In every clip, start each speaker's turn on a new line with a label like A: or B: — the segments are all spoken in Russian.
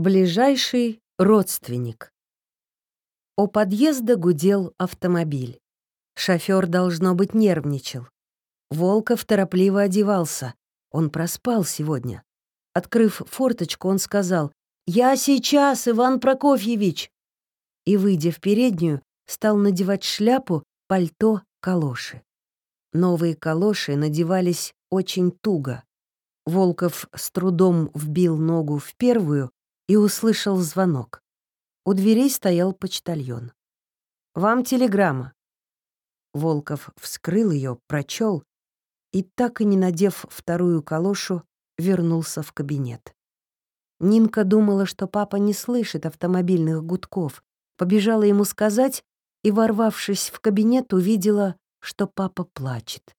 A: Ближайший родственник. У подъезда гудел автомобиль. Шофер, должно быть, нервничал. Волков торопливо одевался. Он проспал сегодня. Открыв форточку, он сказал «Я сейчас, Иван Прокофьевич!» И, выйдя в переднюю, стал надевать шляпу, пальто, калоши. Новые калоши надевались очень туго. Волков с трудом вбил ногу в первую, и услышал звонок. У дверей стоял почтальон. «Вам телеграмма». Волков вскрыл ее, прочел и, так и не надев вторую калошу, вернулся в кабинет. Нинка думала, что папа не слышит автомобильных гудков, побежала ему сказать и, ворвавшись в кабинет, увидела, что папа плачет.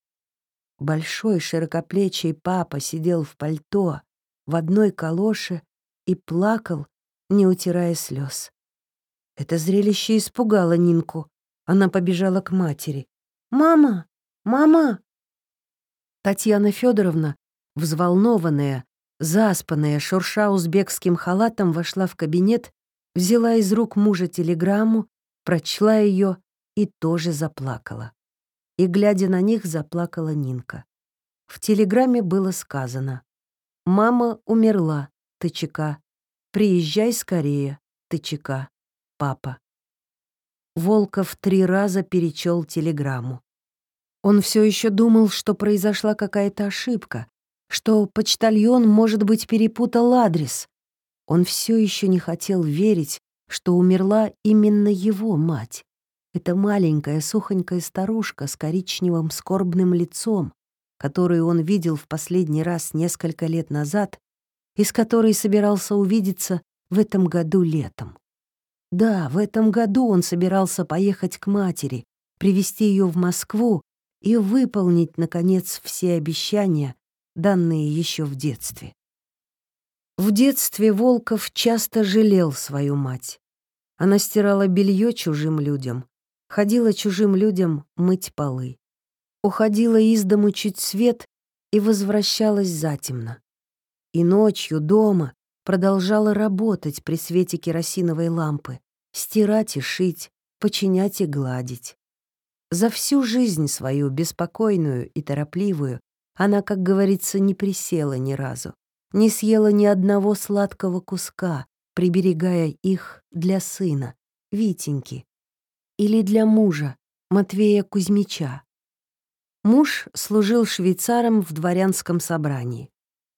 A: Большой широкоплечий папа сидел в пальто, в одной калоше и плакал, не утирая слез. Это зрелище испугало Нинку. Она побежала к матери. «Мама! Мама!» Татьяна Федоровна, взволнованная, заспанная, шурша узбекским халатом, вошла в кабинет, взяла из рук мужа телеграмму, прочла ее и тоже заплакала. И, глядя на них, заплакала Нинка. В телеграмме было сказано «Мама умерла, ТЧК. Приезжай скорее, ТЧК. Папа. Волков три раза перечел телеграмму. Он все еще думал, что произошла какая-то ошибка, что почтальон, может быть, перепутал адрес. Он все еще не хотел верить, что умерла именно его мать. Эта маленькая сухонькая старушка с коричневым скорбным лицом, которую он видел в последний раз несколько лет назад и с которой собирался увидеться в этом году летом. Да, в этом году он собирался поехать к матери, привести ее в Москву и выполнить, наконец, все обещания, данные еще в детстве. В детстве Волков часто жалел свою мать. Она стирала белье чужим людям, ходила чужим людям мыть полы. Уходила из дому чуть свет и возвращалась затемно и ночью дома продолжала работать при свете керосиновой лампы, стирать и шить, починять и гладить. За всю жизнь свою, беспокойную и торопливую, она, как говорится, не присела ни разу, не съела ни одного сладкого куска, приберегая их для сына, Витеньки, или для мужа, Матвея Кузьмича. Муж служил швейцаром в дворянском собрании.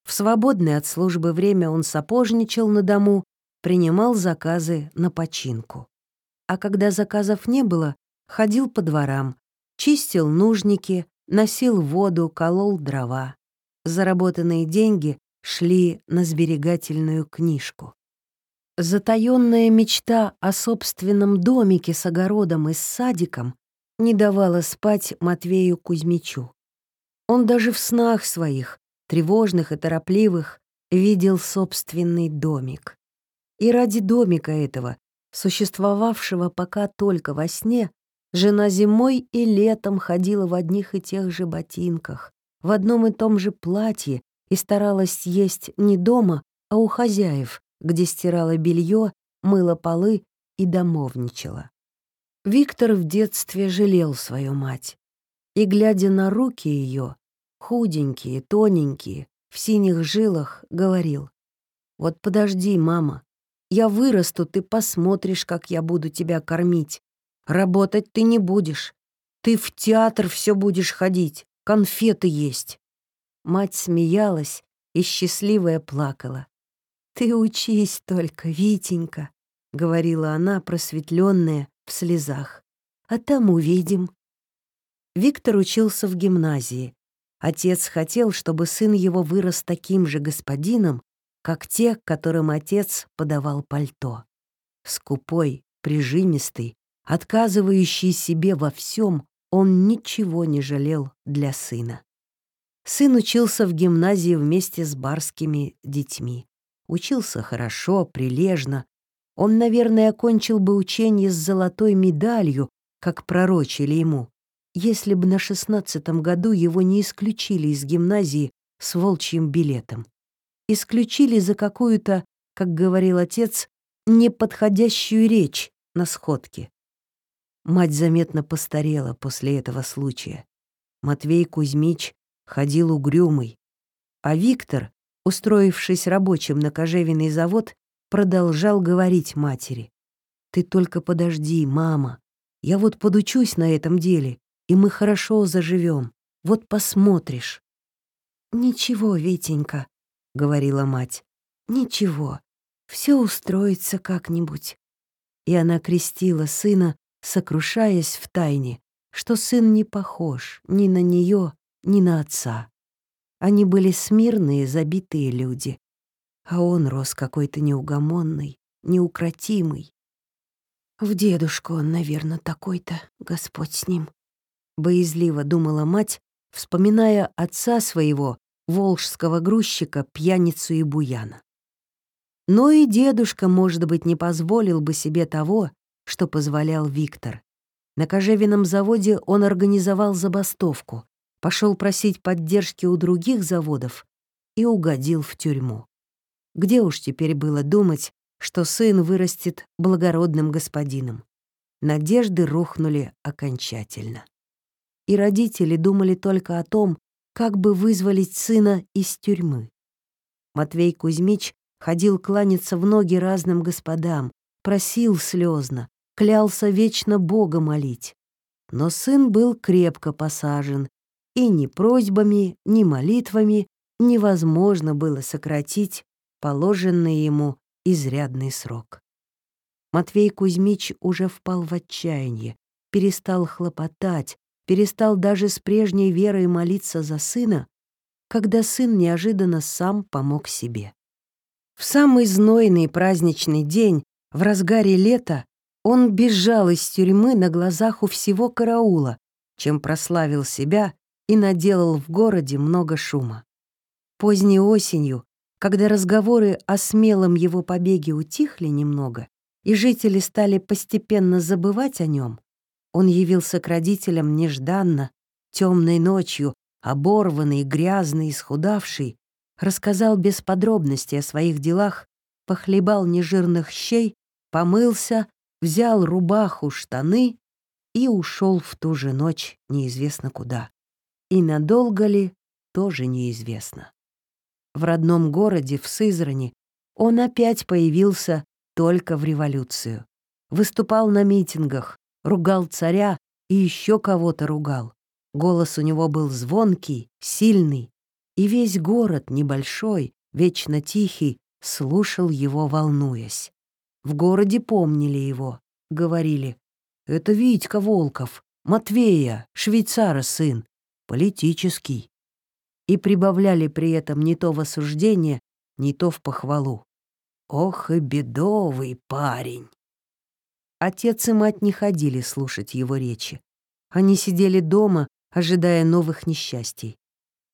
A: В свободное от службы время он сапожничал на дому, принимал заказы на починку. А когда заказов не было, ходил по дворам, чистил нужники, носил воду, колол дрова. Заработанные деньги шли на сберегательную книжку. Затаённая мечта о собственном домике с огородом и с садиком не давала спать Матвею Кузьмичу. Он даже в снах своих тревожных и торопливых, видел собственный домик. И ради домика этого, существовавшего пока только во сне, жена зимой и летом ходила в одних и тех же ботинках, в одном и том же платье и старалась есть не дома, а у хозяев, где стирала белье, мыла полы и домовничала. Виктор в детстве жалел свою мать, и, глядя на руки ее, худенькие, тоненькие, в синих жилах, говорил. «Вот подожди, мама, я вырасту, ты посмотришь, как я буду тебя кормить. Работать ты не будешь. Ты в театр все будешь ходить, конфеты есть». Мать смеялась и счастливая плакала. «Ты учись только, Витенька», — говорила она, просветленная, в слезах. «А там увидим». Виктор учился в гимназии, Отец хотел, чтобы сын его вырос таким же господином, как те, которым отец подавал пальто. Скупой, прижимистый, отказывающий себе во всем, он ничего не жалел для сына. Сын учился в гимназии вместе с барскими детьми. Учился хорошо, прилежно. Он, наверное, окончил бы учение с золотой медалью, как пророчили ему, если бы на шестнадцатом году его не исключили из гимназии с волчьим билетом. Исключили за какую-то как говорил отец, неподходящую речь на сходке. Мать заметно постарела после этого случая. Матвей Кузьмич ходил угрюмый, а Виктор, устроившись рабочим на кожевенный завод, продолжал говорить матери. «Ты только подожди, мама. Я вот подучусь на этом деле, и мы хорошо заживем. Вот посмотришь». «Ничего, Витенька», — говорила мать, — «ничего, все устроится как-нибудь». И она крестила сына, сокрушаясь в тайне, что сын не похож ни на нее, ни на отца. Они были смирные, забитые люди, а он рос какой-то неугомонный, неукротимый. В дедушку он, наверное, такой-то, Господь с ним. Боязливо думала мать, вспоминая отца своего, волжского грузчика, пьяницу и буяна. Но и дедушка, может быть, не позволил бы себе того, что позволял Виктор. На кожевенном заводе он организовал забастовку, пошел просить поддержки у других заводов и угодил в тюрьму. Где уж теперь было думать, что сын вырастет благородным господином? Надежды рухнули окончательно. И родители думали только о том, как бы вызволить сына из тюрьмы. Матвей Кузьмич ходил кланяться в ноги разным господам, просил слезно, клялся вечно Бога молить. Но сын был крепко посажен, и ни просьбами, ни молитвами невозможно было сократить положенный ему изрядный срок. Матвей Кузьмич уже впал в отчаяние, перестал хлопотать, перестал даже с прежней верой молиться за сына, когда сын неожиданно сам помог себе. В самый знойный праздничный день, в разгаре лета, он бежал из тюрьмы на глазах у всего караула, чем прославил себя и наделал в городе много шума. Поздней осенью, когда разговоры о смелом его побеге утихли немного, и жители стали постепенно забывать о нем, он явился к родителям нежданно, темной ночью, оборванный, грязный, исхудавший, рассказал без подробностей о своих делах, похлебал нежирных щей, помылся, взял рубаху, штаны и ушел в ту же ночь неизвестно куда. И надолго ли, тоже неизвестно в родном городе, в Сызрани, он опять появился только в революцию. Выступал на митингах, ругал царя и еще кого-то ругал. Голос у него был звонкий, сильный, и весь город небольшой, вечно тихий, слушал его, волнуясь. В городе помнили его, говорили, «Это Витька Волков, Матвея, швейцара сын, политический» и прибавляли при этом не то в осуждение, не то в похвалу. «Ох и бедовый парень!» Отец и мать не ходили слушать его речи. Они сидели дома, ожидая новых несчастий.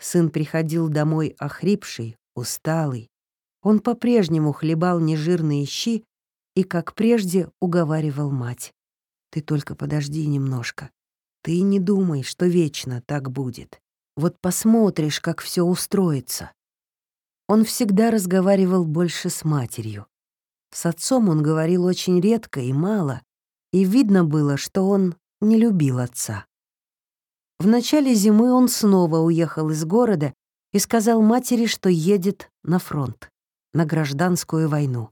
A: Сын приходил домой охрипший, усталый. Он по-прежнему хлебал нежирные щи и, как прежде, уговаривал мать. «Ты только подожди немножко. Ты не думай, что вечно так будет. Вот посмотришь, как все устроится. Он всегда разговаривал больше с матерью. С отцом он говорил очень редко и мало, и видно было, что он не любил отца. В начале зимы он снова уехал из города и сказал матери, что едет на фронт, на гражданскую войну.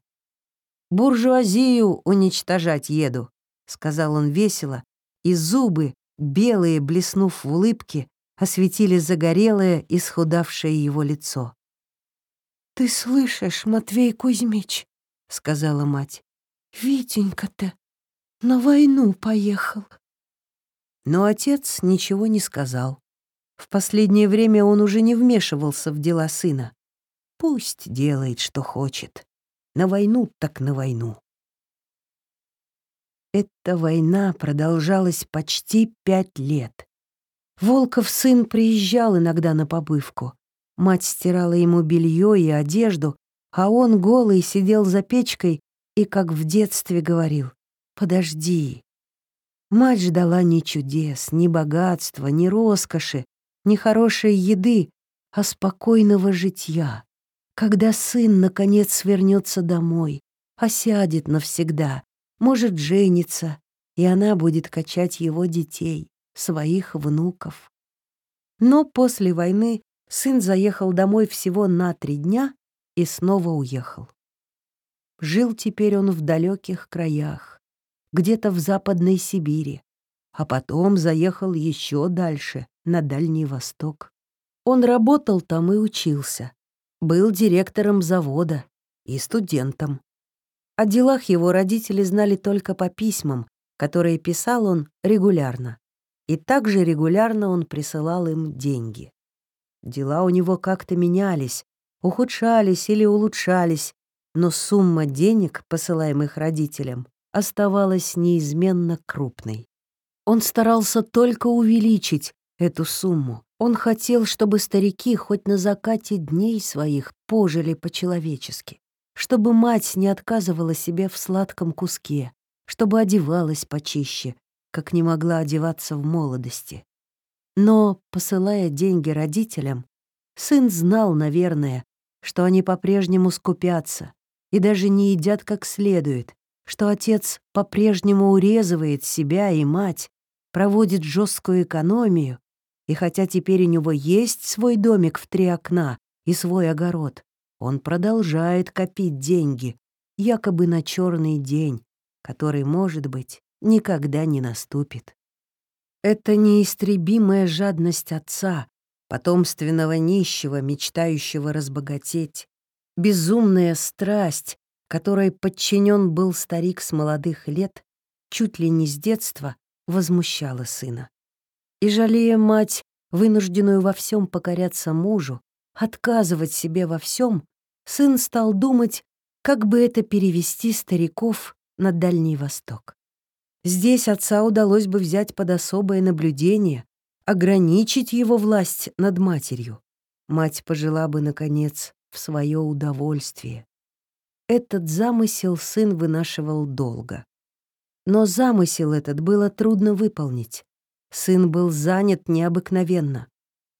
A: «Буржуазию уничтожать еду», — сказал он весело, и зубы, белые, блеснув в улыбке, осветили загорелое, исхудавшее его лицо. «Ты слышишь, Матвей Кузьмич?» — сказала мать. «Витенька-то на войну поехал». Но отец ничего не сказал. В последнее время он уже не вмешивался в дела сына. Пусть делает, что хочет. На войну так на войну. Эта война продолжалась почти пять лет. Волков сын приезжал иногда на побывку. Мать стирала ему белье и одежду, а он голый сидел за печкой и, как в детстве, говорил «Подожди». Мать ждала ни чудес, ни богатства, ни роскоши, ни хорошей еды, а спокойного житья, Когда сын, наконец, вернется домой, осядет навсегда, может жениться, и она будет качать его детей, своих внуков. Но после войны сын заехал домой всего на три дня и снова уехал. Жил теперь он в далеких краях, где-то в Западной Сибири, а потом заехал еще дальше, на Дальний Восток. Он работал там и учился, был директором завода и студентом. О делах его родители знали только по письмам, которые писал он регулярно. И также регулярно он присылал им деньги. Дела у него как-то менялись, ухудшались или улучшались, но сумма денег, посылаемых родителям, оставалась неизменно крупной. Он старался только увеличить эту сумму. Он хотел, чтобы старики хоть на закате дней своих пожили по-человечески, чтобы мать не отказывала себе в сладком куске, чтобы одевалась почище, как не могла одеваться в молодости. Но, посылая деньги родителям, сын знал, наверное, что они по-прежнему скупятся, и даже не едят как следует, что отец по-прежнему урезывает себя и мать, проводит жесткую экономию, и хотя теперь у него есть свой домик в три окна и свой огород, он продолжает копить деньги, якобы на черный день, который, может быть, никогда не наступит. Это неистребимая жадность отца, потомственного нищего, мечтающего разбогатеть, Безумная страсть, которой подчинен был старик с молодых лет, чуть ли не с детства, возмущала сына. И, жалея мать, вынужденную во всем покоряться мужу, отказывать себе во всем, сын стал думать, как бы это перевести стариков на Дальний Восток. Здесь отца удалось бы взять под особое наблюдение, ограничить его власть над матерью. Мать пожила бы, наконец, в свое удовольствие. Этот замысел сын вынашивал долго. Но замысел этот было трудно выполнить. Сын был занят необыкновенно.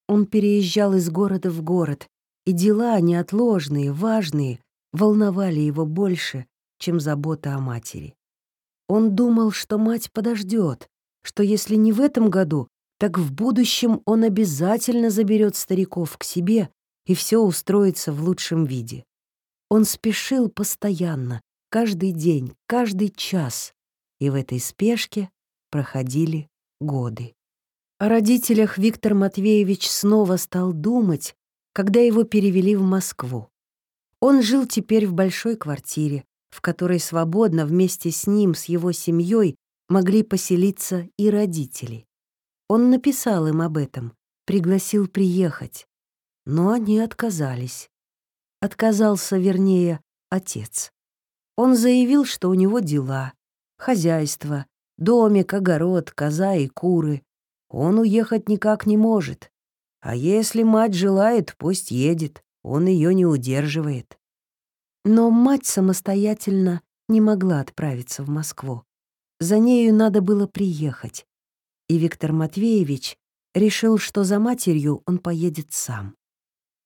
A: Он переезжал из города в город, и дела неотложные, важные, волновали его больше, чем забота о матери. Он думал, что мать подождет, что если не в этом году, так в будущем он обязательно заберет стариков к себе и все устроится в лучшем виде. Он спешил постоянно, каждый день, каждый час, и в этой спешке проходили годы. О родителях Виктор Матвеевич снова стал думать, когда его перевели в Москву. Он жил теперь в большой квартире, в которой свободно вместе с ним, с его семьей, могли поселиться и родители. Он написал им об этом, пригласил приехать но они отказались. Отказался, вернее, отец. Он заявил, что у него дела, хозяйство, домик, огород, коза и куры. Он уехать никак не может. А если мать желает, пусть едет, он ее не удерживает. Но мать самостоятельно не могла отправиться в Москву. За нею надо было приехать. И Виктор Матвеевич решил, что за матерью он поедет сам.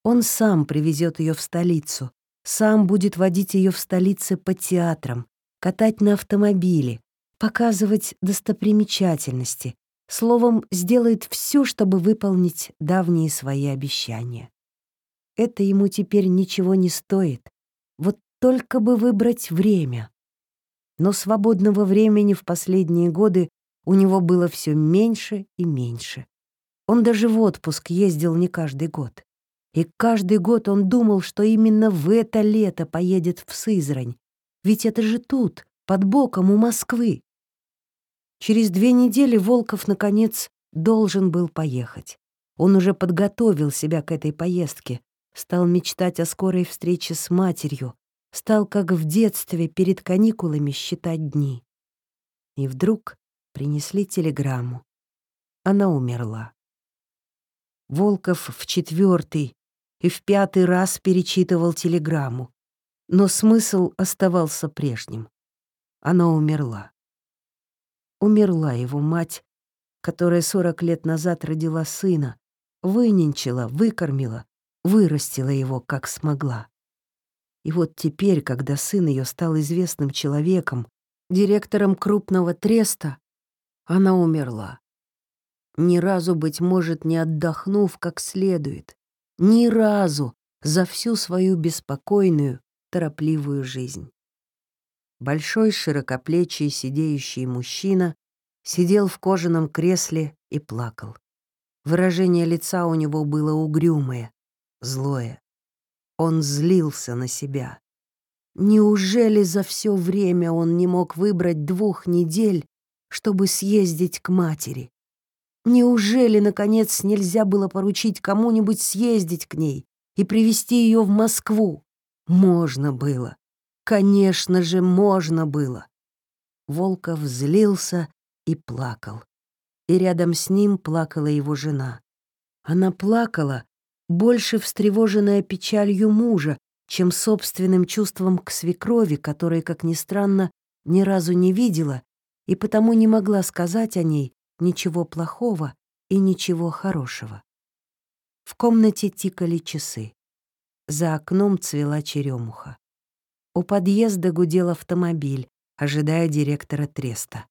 A: Он сам привезет ее в столицу, сам будет водить ее в столице по театрам, катать на автомобиле, показывать достопримечательности, словом, сделает все, чтобы выполнить давние свои обещания. Это ему теперь ничего не стоит, вот только бы выбрать время. Но свободного времени в последние годы у него было все меньше и меньше. Он даже в отпуск ездил не каждый год. И каждый год он думал, что именно в это лето поедет в Сызрань. Ведь это же тут, под боком у Москвы. Через две недели Волков, наконец, должен был поехать. Он уже подготовил себя к этой поездке, стал мечтать о скорой встрече с матерью, стал, как в детстве, перед каникулами считать дни. И вдруг принесли телеграмму. Она умерла. Волков в четвертый, и в пятый раз перечитывал телеграмму. Но смысл оставался прежним. Она умерла. Умерла его мать, которая сорок лет назад родила сына, выненчила, выкормила, вырастила его, как смогла. И вот теперь, когда сын ее стал известным человеком, директором крупного треста, она умерла. Ни разу, быть может, не отдохнув как следует. Ни разу за всю свою беспокойную, торопливую жизнь. Большой широкоплечий сидеющий мужчина сидел в кожаном кресле и плакал. Выражение лица у него было угрюмое, злое. Он злился на себя. Неужели за все время он не мог выбрать двух недель, чтобы съездить к матери? Неужели, наконец, нельзя было поручить кому-нибудь съездить к ней и привести ее в Москву? Можно было. Конечно же, можно было. Волков злился и плакал. И рядом с ним плакала его жена. Она плакала, больше встревоженная печалью мужа, чем собственным чувством к свекрови, которой, как ни странно, ни разу не видела и потому не могла сказать о ней ничего плохого и ничего хорошего. В комнате тикали часы. За окном цвела черемуха. У подъезда гудел автомобиль, ожидая директора Треста.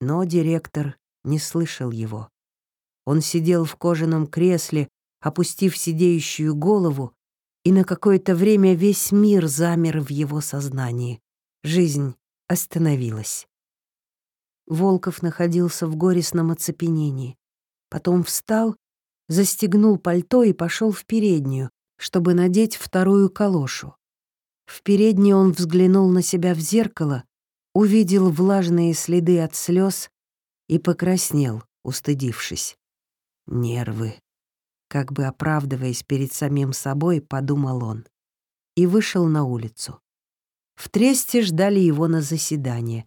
A: Но директор не слышал его. Он сидел в кожаном кресле, опустив сидеющую голову, и на какое-то время весь мир замер в его сознании. Жизнь остановилась. Волков находился в горестном оцепенении. Потом встал, застегнул пальто и пошел в переднюю, чтобы надеть вторую калошу. В передней он взглянул на себя в зеркало, увидел влажные следы от слез и покраснел, устыдившись. Нервы. Как бы оправдываясь перед самим собой, подумал он. И вышел на улицу. В Тресте ждали его на заседание.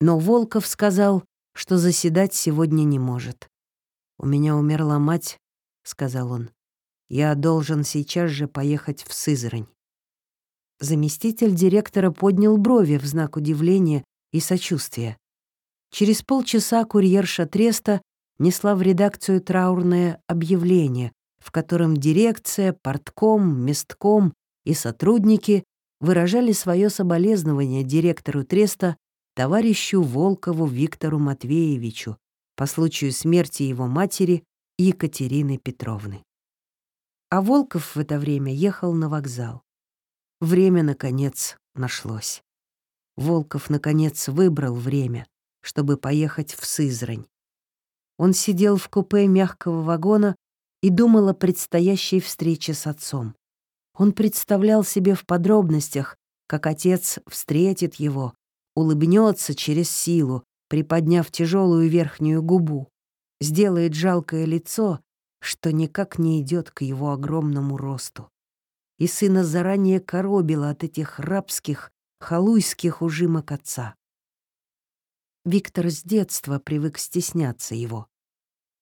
A: Но Волков сказал, что заседать сегодня не может. «У меня умерла мать», — сказал он. «Я должен сейчас же поехать в Сызрань». Заместитель директора поднял брови в знак удивления и сочувствия. Через полчаса курьерша Треста несла в редакцию траурное объявление, в котором дирекция, портком, местком и сотрудники выражали свое соболезнование директору Треста товарищу Волкову Виктору Матвеевичу по случаю смерти его матери Екатерины Петровны. А Волков в это время ехал на вокзал. Время, наконец, нашлось. Волков, наконец, выбрал время, чтобы поехать в Сызрань. Он сидел в купе мягкого вагона и думал о предстоящей встрече с отцом. Он представлял себе в подробностях, как отец встретит его, улыбнется через силу, приподняв тяжелую верхнюю губу, сделает жалкое лицо, что никак не идет к его огромному росту. И сына заранее коробило от этих рабских, халуйских ужимок отца. Виктор с детства привык стесняться его.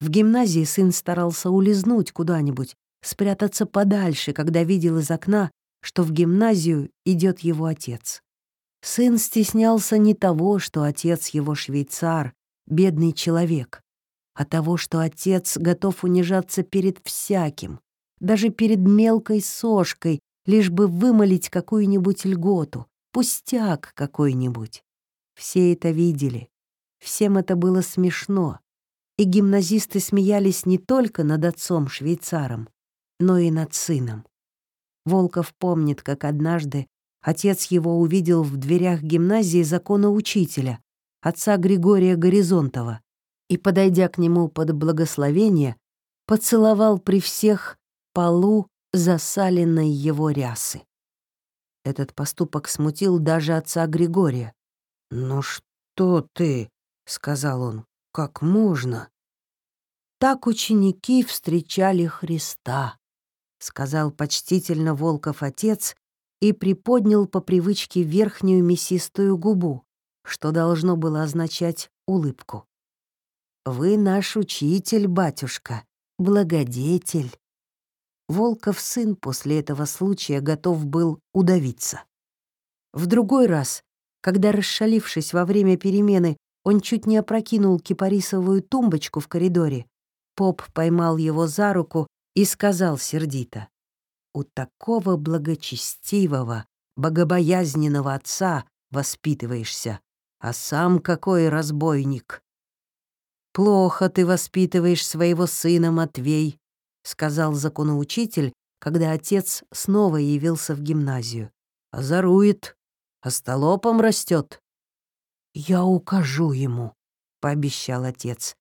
A: В гимназии сын старался улизнуть куда-нибудь, спрятаться подальше, когда видел из окна, что в гимназию идет его отец. Сын стеснялся не того, что отец его швейцар, бедный человек, а того, что отец готов унижаться перед всяким, даже перед мелкой сошкой, лишь бы вымолить какую-нибудь льготу, пустяк какой-нибудь. Все это видели. Всем это было смешно и гимназисты смеялись не только над отцом-швейцаром, но и над сыном. Волков помнит, как однажды отец его увидел в дверях гимназии закона учителя, отца Григория Горизонтова, и, подойдя к нему под благословение, поцеловал при всех полу засаленной его рясы. Этот поступок смутил даже отца Григория. «Ну что ты?» — сказал он. Как можно? Так ученики встречали Христа, сказал почтительно Волков отец и приподнял по привычке верхнюю мясистую губу, что должно было означать улыбку. «Вы наш учитель, батюшка, благодетель». Волков сын после этого случая готов был удавиться. В другой раз, когда, расшалившись во время перемены, он чуть не опрокинул кипарисовую тумбочку в коридоре. Поп поймал его за руку и сказал сердито. «У такого благочестивого, богобоязненного отца воспитываешься, а сам какой разбойник. «Плохо ты воспитываешь своего сына, Матвей», — сказал законоучитель, когда отец снова явился в гимназию. «Озорует, остолопом растет. «Я укажу ему», — пообещал отец.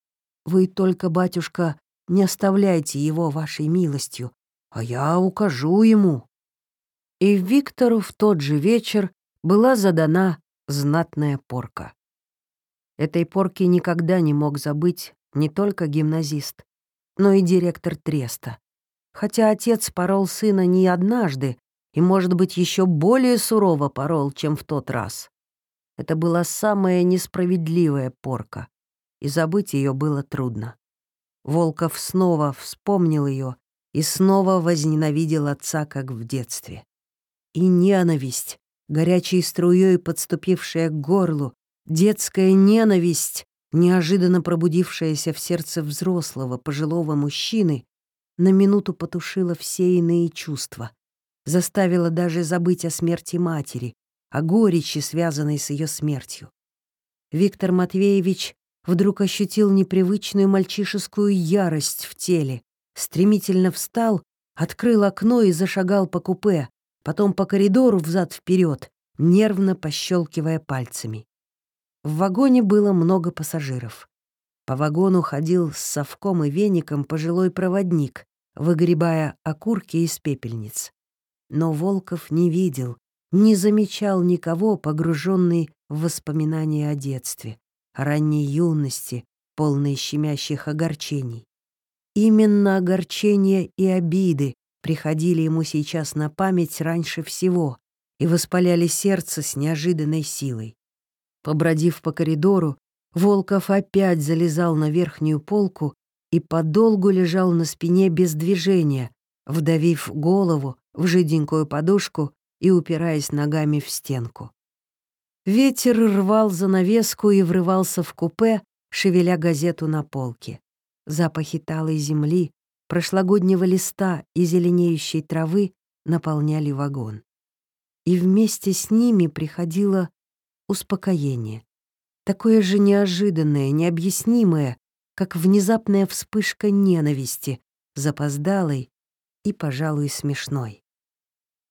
A: «Вы только, батюшка, не оставляйте его вашей милостью, а я укажу ему». И Виктору в тот же вечер была задана знатная порка. Этой порки никогда не мог забыть не только гимназист, но и директор Треста. Хотя отец порол сына не однажды и, может быть, еще более сурово порол, чем в тот раз. Это была самая несправедливая порка, и забыть ее было трудно. Волков снова вспомнил ее и снова возненавидел отца, как в детстве. И ненависть, горячей струей подступившая к горлу, детская ненависть, неожиданно пробудившаяся в сердце взрослого, пожилого мужчины, на минуту потушила все иные чувства, заставила даже забыть о смерти матери, о горечи, связанной с ее смертью. Виктор Матвеевич вдруг ощутил непривычную мальчишескую ярость в теле, стремительно встал, открыл окно и зашагал по купе, потом по коридору взад вперед, нервно пощелкивая пальцами. В вагоне было много пассажиров. По вагону ходил с совком и веником пожилой проводник, выгребая окурки из пепельниц. Но Волков не видел, не замечал никого, погруженный в воспоминания о детстве, ранней юности, полной щемящих огорчений. Именно огорчения и обиды приходили ему сейчас на память раньше всего и воспаляли сердце с неожиданной силой. Побродив по коридору, Волков опять залезал на верхнюю полку и подолгу лежал на спине без движения, вдавив голову в жиденькую подушку и упираясь ногами в стенку. Ветер рвал занавеску и врывался в купе, шевеля газету на полке. Запахи талой земли, прошлогоднего листа и зеленеющей травы наполняли вагон. И вместе с ними приходило успокоение. Такое же неожиданное, необъяснимое, как внезапная вспышка ненависти, запоздалой и, пожалуй, смешной.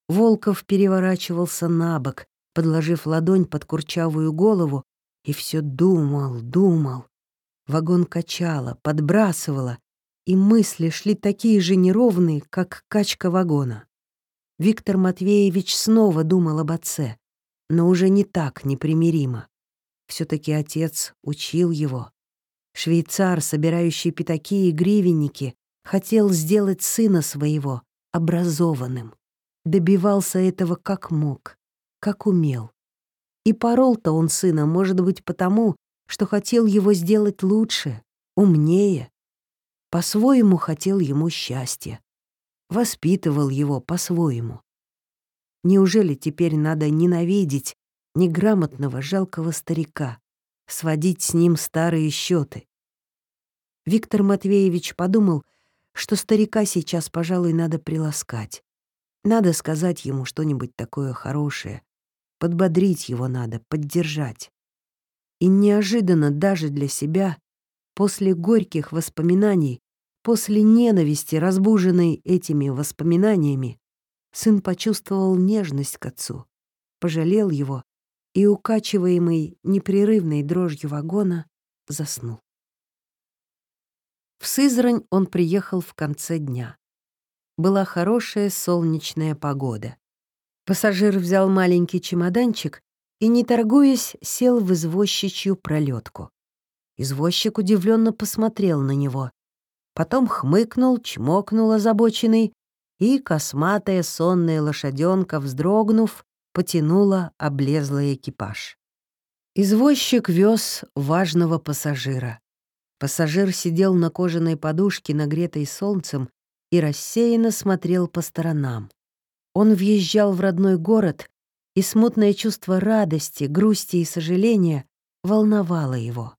A: Волков переворачивался на бок, подложив ладонь под курчавую голову, и все думал, думал. Вагон качало, подбрасывало, и мысли шли такие же неровные, как качка вагона. Виктор Матвеевич снова думал об отце, но уже не так непримиримо. все таки отец учил его. Швейцар, собирающий пятаки и гривенники, хотел сделать сына своего образованным добивался этого как мог, как умел. И порол-то он сына, может быть, потому, что хотел его сделать лучше, умнее. По-своему хотел ему счастья. Воспитывал его по-своему. Неужели теперь надо ненавидеть неграмотного жалкого старика, сводить с ним старые счеты? Виктор Матвеевич подумал, что старика сейчас, пожалуй, надо приласкать. Надо сказать ему что-нибудь такое хорошее. Подбодрить его надо, поддержать. И неожиданно даже для себя, после горьких воспоминаний, после ненависти, разбуженной этими воспоминаниями, сын почувствовал нежность к отцу, пожалел его и, укачиваемый непрерывной дрожью вагона, заснул. В Сызрань он приехал в конце дня была хорошая солнечная погода. Пассажир взял маленький чемоданчик и, не торгуясь, сел в извозчичью пролетку. Извозчик удивленно посмотрел на него. Потом хмыкнул, чмокнул озабоченный, и косматая сонная лошаденка, вздрогнув, потянула облезлый экипаж. Извозчик вез важного пассажира. Пассажир сидел на кожаной подушке, нагретой солнцем, и рассеянно смотрел по сторонам. Он въезжал в родной город, и смутное чувство радости, грусти и сожаления волновало его.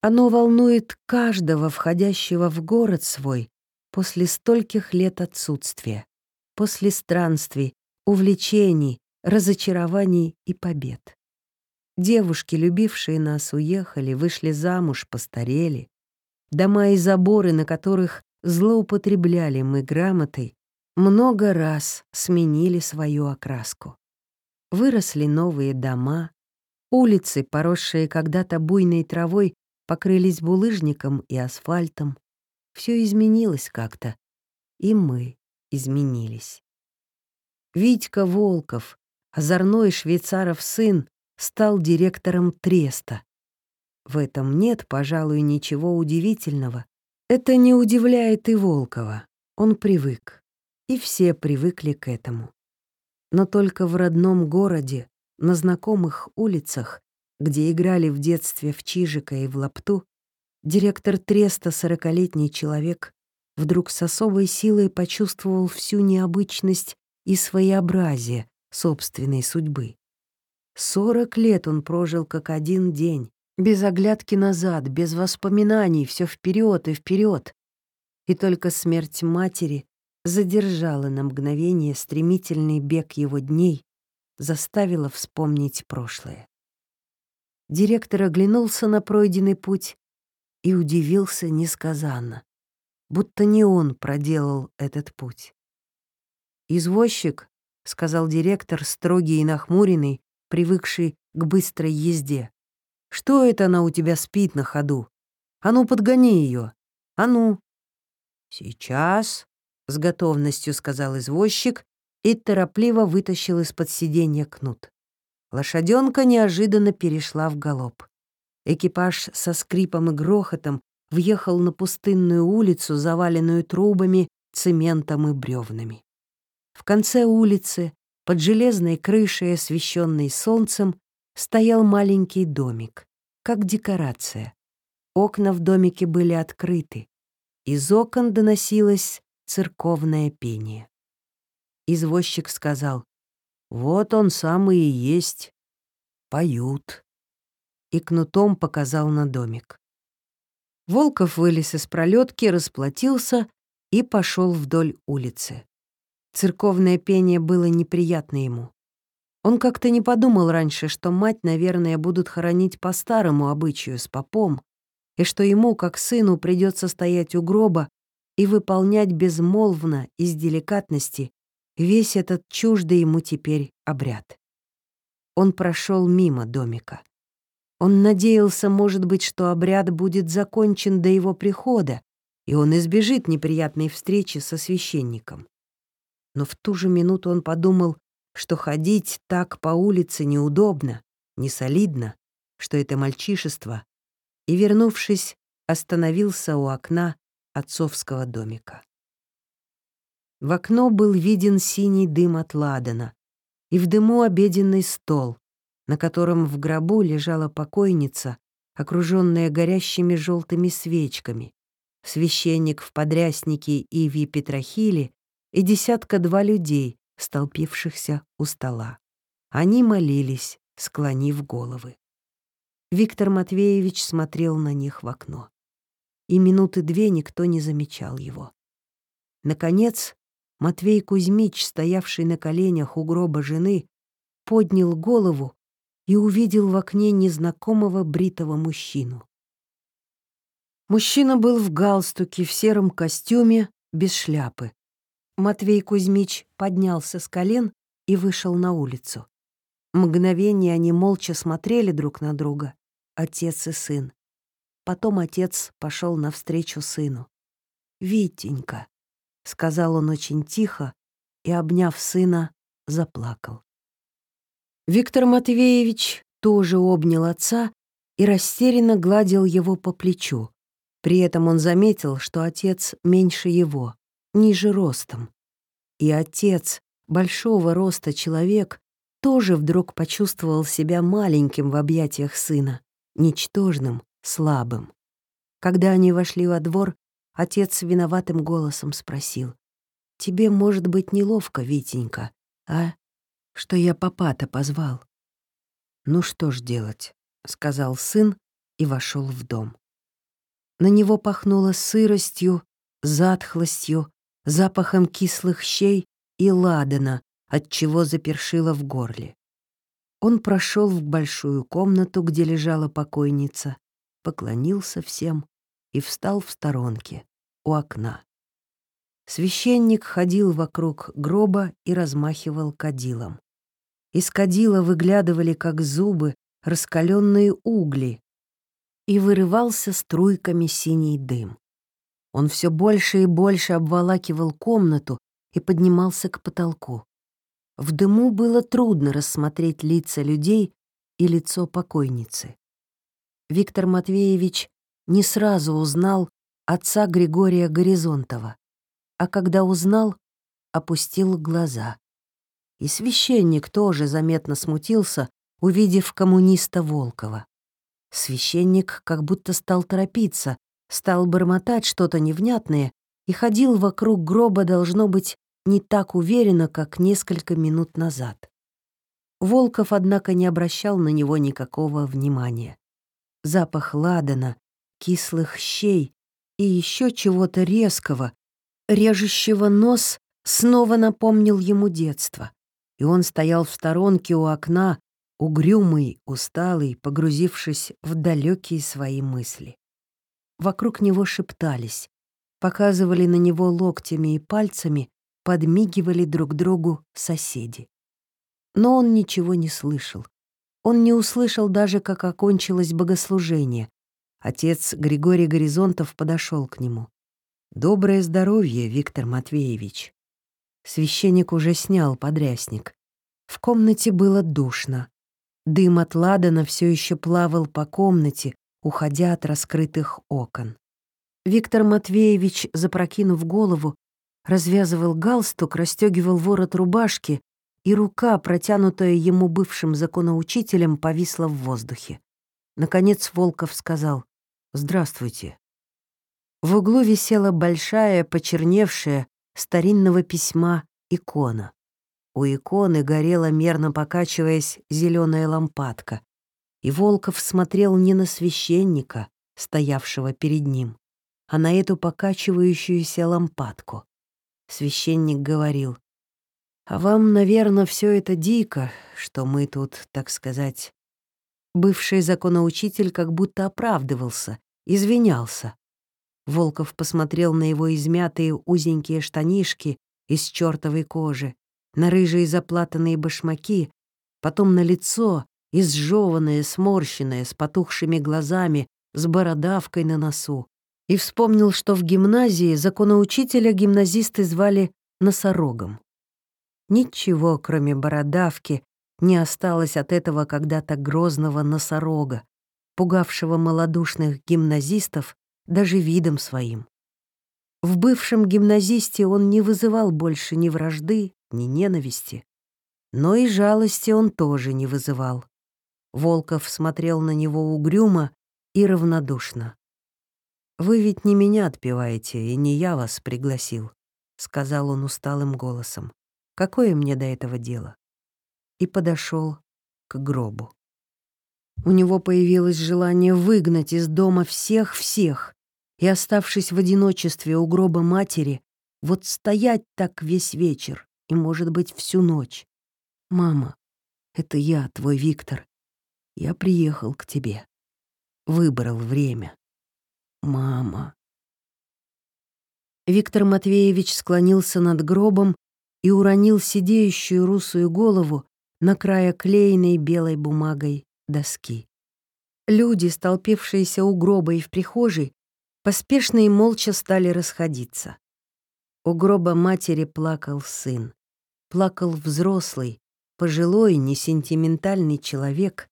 A: Оно волнует каждого, входящего в город свой после стольких лет отсутствия, после странствий, увлечений, разочарований и побед. Девушки, любившие нас, уехали, вышли замуж, постарели. Дома и заборы, на которых злоупотребляли мы грамотой, много раз сменили свою окраску. Выросли новые дома, улицы, поросшие когда-то буйной травой, покрылись булыжником и асфальтом. Все изменилось как-то, и мы изменились. Витька Волков, озорной швейцаров сын, стал директором Треста. В этом нет, пожалуй, ничего удивительного. Это не удивляет и Волкова. Он привык. И все привыкли к этому. Но только в родном городе, на знакомых улицах, где играли в детстве в Чижика и в Лапту, директор Треста, сорокалетний человек, вдруг с особой силой почувствовал всю необычность и своеобразие собственной судьбы. Сорок лет он прожил как один день, без оглядки назад, без воспоминаний, все вперед и вперед. И только смерть матери задержала на мгновение стремительный бег его дней, заставила вспомнить прошлое. Директор оглянулся на пройденный путь и удивился несказанно, будто не он проделал этот путь. «Извозчик», — сказал директор, строгий и нахмуренный, привыкший к быстрой езде. Что это она у тебя спит на ходу? А ну, подгони ее. А ну. Сейчас, с готовностью сказал извозчик и торопливо вытащил из-под сиденья кнут. Лошаденка неожиданно перешла в галоп. Экипаж со скрипом и грохотом въехал на пустынную улицу, заваленную трубами, цементом и бревнами. В конце улицы, под железной крышей, освещенной солнцем, стоял маленький домик, как декорация. Окна в домике были открыты. Из окон доносилось церковное пение. Извозчик сказал, «Вот он самый и есть. Поют». И кнутом показал на домик. Волков вылез из пролетки, расплатился и пошел вдоль улицы. Церковное пение было неприятно ему. Он как-то не подумал раньше, что мать, наверное, будут хоронить по старому обычаю с попом, и что ему, как сыну, придется стоять у гроба и выполнять безмолвно, из деликатности, весь этот чуждый ему теперь обряд. Он прошел мимо домика. Он надеялся, может быть, что обряд будет закончен до его прихода, и он избежит неприятной встречи со священником. Но в ту же минуту он подумал, что ходить так по улице неудобно, не солидно, что это мальчишество, и, вернувшись, остановился у окна отцовского домика. В окно был виден синий дым от ладана, и в дыму обеденный стол, на котором в гробу лежала покойница, окруженная горящими желтыми свечками, священник в подряснике Иви Петрохили и десятка-два людей, столпившихся у стола. Они молились, склонив головы. Виктор Матвеевич смотрел на них в окно. И минуты две никто не замечал его. Наконец, Матвей Кузьмич, стоявший на коленях у гроба жены, поднял голову и увидел в окне незнакомого бритого мужчину. Мужчина был в галстуке, в сером костюме, без шляпы. Матвей Кузьмич поднялся с колен и вышел на улицу. Мгновение они молча смотрели друг на друга, отец и сын. Потом отец пошел навстречу сыну. «Витенька», — сказал он очень тихо и, обняв сына, заплакал. Виктор Матвеевич тоже обнял отца и растерянно гладил его по плечу. При этом он заметил, что отец меньше его ниже ростом. И отец, большого роста человек, тоже вдруг почувствовал себя маленьким в объятиях сына, ничтожным, слабым. Когда они вошли во двор, отец виноватым голосом спросил. «Тебе, может быть, неловко, Витенька, а? Что я папа-то позвал?» «Ну что ж делать?» — сказал сын и вошел в дом. На него пахнуло сыростью, затхлостью, запахом кислых щей и ладана, отчего запершило в горле. Он прошел в большую комнату, где лежала покойница, поклонился всем и встал в сторонке, у окна. Священник ходил вокруг гроба и размахивал кадилом. Из кадила выглядывали, как зубы, раскаленные угли, и вырывался струйками синий дым. Он все больше и больше обволакивал комнату и поднимался к потолку. В дыму было трудно рассмотреть лица людей и лицо покойницы. Виктор Матвеевич не сразу узнал отца Григория Горизонтова, а когда узнал, опустил глаза. И священник тоже заметно смутился, увидев коммуниста Волкова. Священник как будто стал торопиться, стал бормотать что-то невнятное и ходил вокруг гроба, должно быть, не так уверенно, как несколько минут назад. Волков, однако, не обращал на него никакого внимания. Запах ладана, кислых щей и еще чего-то резкого, режущего нос, снова напомнил ему детство. И он стоял в сторонке у окна, угрюмый, усталый, погрузившись в далекие свои мысли. Вокруг него шептались, показывали на него локтями и пальцами, подмигивали друг другу соседи. Но он ничего не слышал. Он не услышал даже, как окончилось богослужение. Отец Григорий Горизонтов подошел к нему. «Доброе здоровье, Виктор Матвеевич». Священник уже снял подрясник. В комнате было душно. Дым от ладана все еще плавал по комнате, уходя от раскрытых окон. Виктор Матвеевич, запрокинув голову, развязывал галстук, расстегивал ворот рубашки, и рука, протянутая ему бывшим законоучителем, повисла в воздухе. Наконец Волков сказал «Здравствуйте». В углу висела большая, почерневшая, старинного письма икона. У иконы горела, мерно покачиваясь, зеленая лампадка. И Волков смотрел не на священника, стоявшего перед ним, а на эту покачивающуюся лампадку. Священник говорил, «А вам, наверное, все это дико, что мы тут, так сказать...» Бывший законоучитель как будто оправдывался, извинялся. Волков посмотрел на его измятые узенькие штанишки из чертовой кожи, на рыжие заплатанные башмаки, потом на лицо, изжеванное, сморщенное, с потухшими глазами, с бородавкой на носу, и вспомнил, что в гимназии законоучителя гимназисты звали носорогом. Ничего, кроме бородавки, не осталось от этого когда-то грозного носорога, пугавшего малодушных гимназистов даже видом своим. В бывшем гимназисте он не вызывал больше ни вражды, ни ненависти. Но и жалости он тоже не вызывал. Волков смотрел на него угрюмо и равнодушно. «Вы ведь не меня отпеваете, и не я вас пригласил», — сказал он усталым голосом. «Какое мне до этого дело?» И подошел к гробу. У него появилось желание выгнать из дома всех-всех и, оставшись в одиночестве у гроба матери, вот стоять так весь вечер и, может быть, всю ночь. «Мама, это я, твой Виктор. Я приехал к тебе. Выбрал время. Мама». Виктор Матвеевич склонился над гробом и уронил сидеющую русую голову на края клеенной белой бумагой доски. Люди, столпившиеся у гроба и в прихожей, поспешно и молча стали расходиться. У гроба матери плакал сын. Плакал взрослый, пожилой, несентиментальный человек,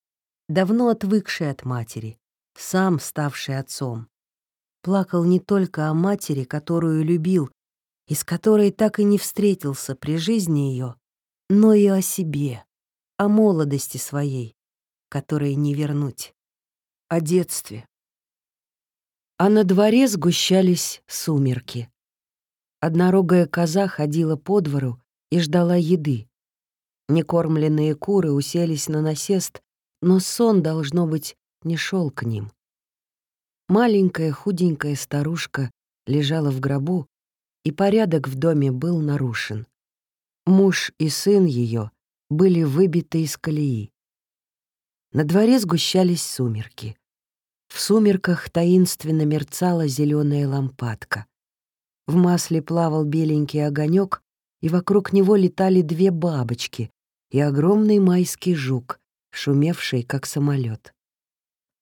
A: давно отвыкший от матери, сам ставший отцом. Плакал не только о матери, которую любил, и с которой так и не встретился при жизни ее, но и о себе, о молодости своей, которой не вернуть, о детстве. А на дворе сгущались сумерки. Однорогая коза ходила по двору и ждала еды. Некормленные куры уселись на насест, но сон, должно быть, не шел к ним. Маленькая худенькая старушка лежала в гробу, и порядок в доме был нарушен. Муж и сын ее были выбиты из колеи. На дворе сгущались сумерки. В сумерках таинственно мерцала зеленая лампадка. В масле плавал беленький огонек, и вокруг него летали две бабочки и огромный майский жук, шумевший, как самолет.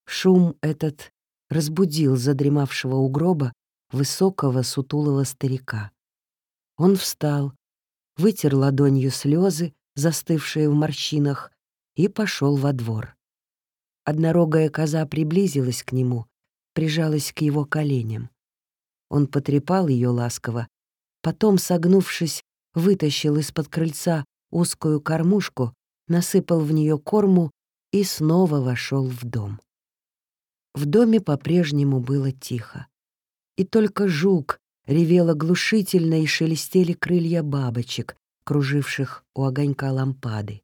A: Шум этот разбудил задремавшего у гроба высокого сутулого старика. Он встал, вытер ладонью слезы, застывшие в морщинах, и пошел во двор. Однорогая коза приблизилась к нему, прижалась к его коленям. Он потрепал ее ласково, потом, согнувшись, вытащил из-под крыльца узкую кормушку, насыпал в нее корму и снова вошел в дом. В доме по-прежнему было тихо. И только жук ревел оглушительно и шелестели крылья бабочек, круживших у огонька лампады.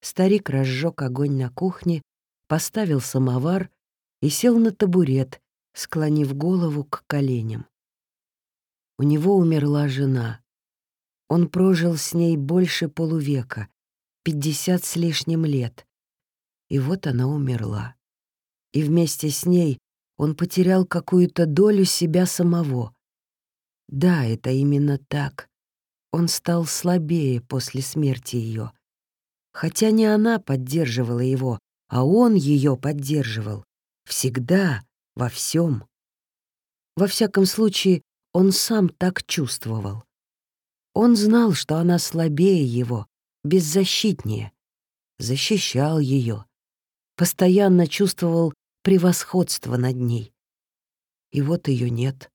A: Старик разжег огонь на кухне, поставил самовар и сел на табурет, склонив голову к коленям. У него умерла жена. Он прожил с ней больше полувека, пятьдесят с лишним лет. И вот она умерла. И вместе с ней он потерял какую-то долю себя самого. Да, это именно так. Он стал слабее после смерти ее. Хотя не она поддерживала его, а он ее поддерживал. Всегда, во всем. Во всяком случае, он сам так чувствовал. Он знал, что она слабее его, беззащитнее. Защищал ее. Постоянно чувствовал превосходство над ней. И вот ее нет.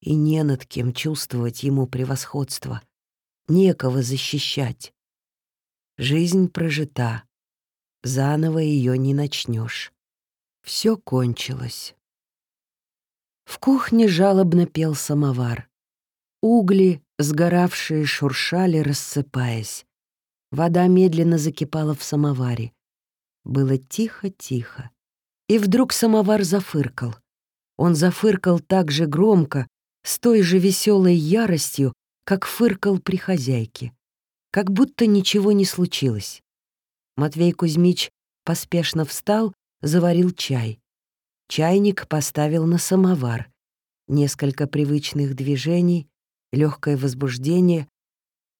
A: И не над кем чувствовать ему превосходство. Некого защищать. Жизнь прожита. Заново ее не начнешь. Все кончилось. В кухне жалобно пел самовар. Угли, сгоравшие, шуршали, рассыпаясь. Вода медленно закипала в самоваре. Было тихо-тихо. И вдруг самовар зафыркал. Он зафыркал так же громко, с той же веселой яростью, как фыркал при хозяйке. Как будто ничего не случилось. Матвей Кузьмич поспешно встал, заварил чай. Чайник поставил на самовар. Несколько привычных движений, легкое возбуждение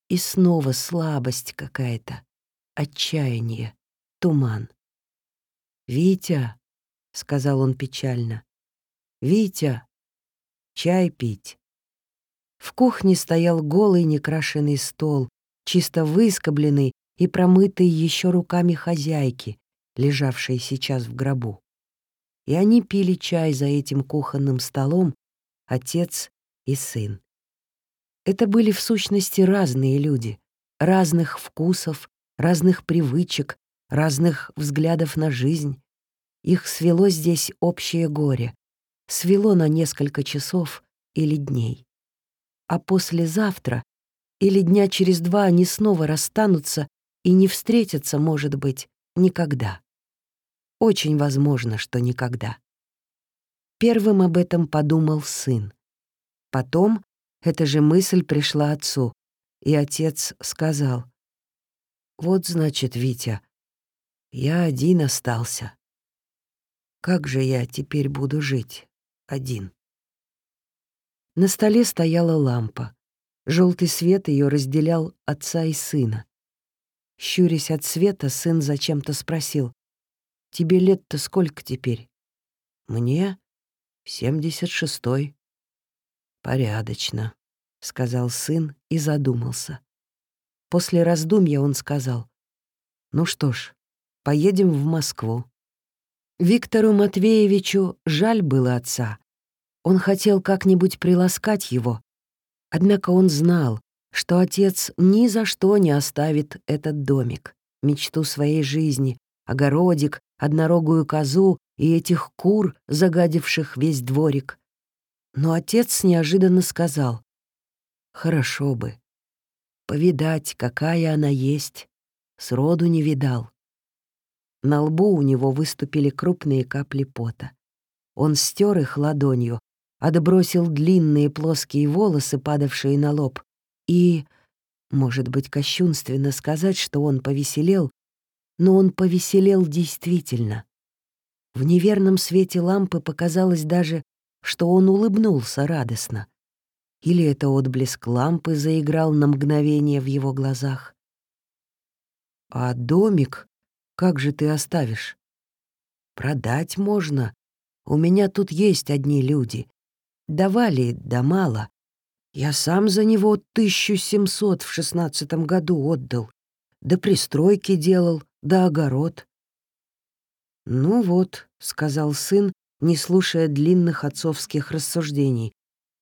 A: и снова слабость какая-то, отчаяние, туман. «Витя», — сказал он печально, — «Витя, чай пить». В кухне стоял голый некрашенный стол, чисто выскобленный и промытый еще руками хозяйки, лежавшей сейчас в гробу. И они пили чай за этим кухонным столом, отец и сын. Это были в сущности разные люди, разных вкусов, разных привычек, разных взглядов на жизнь. Их свело здесь общее горе, свело на несколько часов или дней. А послезавтра или дня через два они снова расстанутся и не встретятся, может быть, никогда. Очень возможно, что никогда. Первым об этом подумал сын. Потом эта же мысль пришла отцу, и отец сказал, «Вот, значит, Витя, я один остался. Как же я теперь буду жить один?» На столе стояла лампа. Желтый свет ее разделял отца и сына. Щурясь от света, сын зачем-то спросил, «Тебе лет-то сколько теперь?» «Мне? Семьдесят шестой». «Порядочно», — сказал сын и задумался. После раздумья он сказал, «Ну что ж, поедем в Москву». Виктору Матвеевичу жаль было отца. Он хотел как-нибудь приласкать его. Однако он знал, что отец ни за что не оставит этот домик, мечту своей жизни, огородик, однорогую козу и этих кур, загадивших весь дворик. Но отец неожиданно сказал, «Хорошо бы. Повидать, какая она есть. Сроду не видал». На лбу у него выступили крупные капли пота. Он стер их ладонью, отбросил длинные плоские волосы, падавшие на лоб, и Может быть, кощунственно сказать, что он повеселел, но он повеселел действительно. В неверном свете лампы показалось даже, что он улыбнулся радостно. Или это отблеск лампы заиграл на мгновение в его глазах. «А домик как же ты оставишь?» «Продать можно. У меня тут есть одни люди. Давали, да мало. Я сам за него 1700 в шестнадцатом году отдал. Да пристройки делал, да огород. «Ну вот», — сказал сын, не слушая длинных отцовских рассуждений,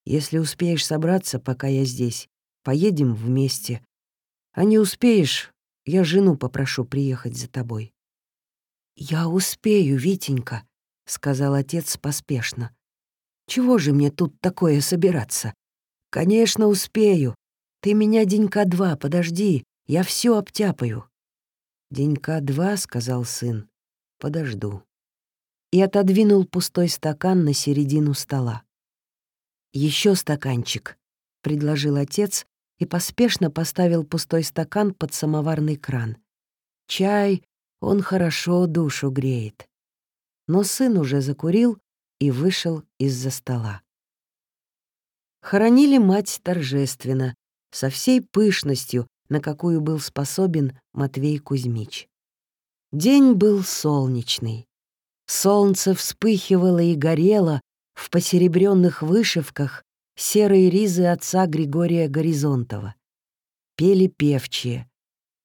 A: «если успеешь собраться, пока я здесь, поедем вместе. А не успеешь, я жену попрошу приехать за тобой». «Я успею, Витенька», — сказал отец поспешно. «Чего же мне тут такое собираться? «Конечно, успею. Ты меня денька два, подожди, я все обтяпаю». «Денька два», — сказал сын, — «подожду». И отодвинул пустой стакан на середину стола. Еще стаканчик», — предложил отец и поспешно поставил пустой стакан под самоварный кран. «Чай, он хорошо душу греет». Но сын уже закурил и вышел из-за стола. Хоронили мать торжественно, со всей пышностью, на какую был способен Матвей Кузьмич. День был солнечный. Солнце вспыхивало и горело в посеребренных вышивках серые ризы отца Григория Горизонтова. Пели певчие,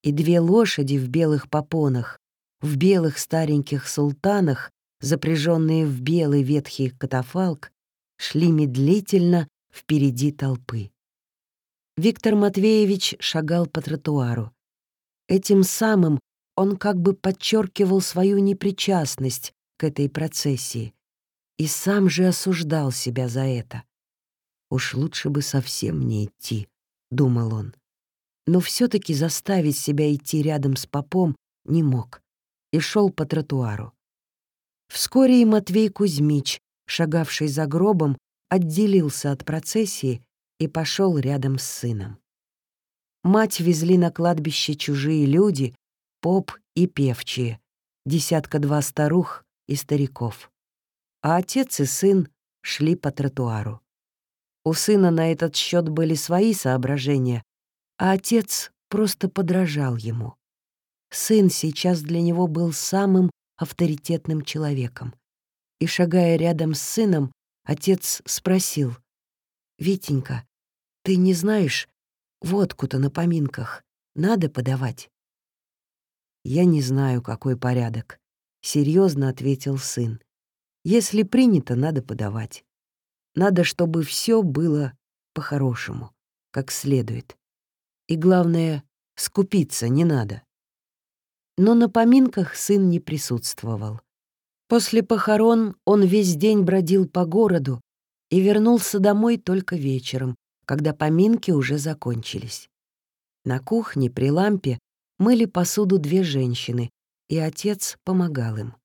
A: и две лошади в белых попонах, в белых стареньких султанах, запряженные в белый ветхий катафалк, шли медлительно впереди толпы. Виктор Матвеевич шагал по тротуару. Этим самым он как бы подчеркивал свою непричастность к этой процессии и сам же осуждал себя за это. «Уж лучше бы совсем не идти», — думал он. Но все таки заставить себя идти рядом с попом не мог и шел по тротуару. Вскоре и Матвей Кузьмич, шагавший за гробом, отделился от процессии и пошел рядом с сыном. Мать везли на кладбище чужие люди, поп и певчие, десятка-два старух и стариков. А отец и сын шли по тротуару. У сына на этот счет были свои соображения, а отец просто подражал ему. Сын сейчас для него был самым авторитетным человеком. И, шагая рядом с сыном, Отец спросил. «Витенька, ты не знаешь, водку-то на поминках надо подавать?» «Я не знаю, какой порядок», — серьезно ответил сын. «Если принято, надо подавать. Надо, чтобы все было по-хорошему, как следует. И главное, скупиться не надо». Но на поминках сын не присутствовал. После похорон он весь день бродил по городу и вернулся домой только вечером, когда поминки уже закончились. На кухне при лампе мыли посуду две женщины, и отец помогал им.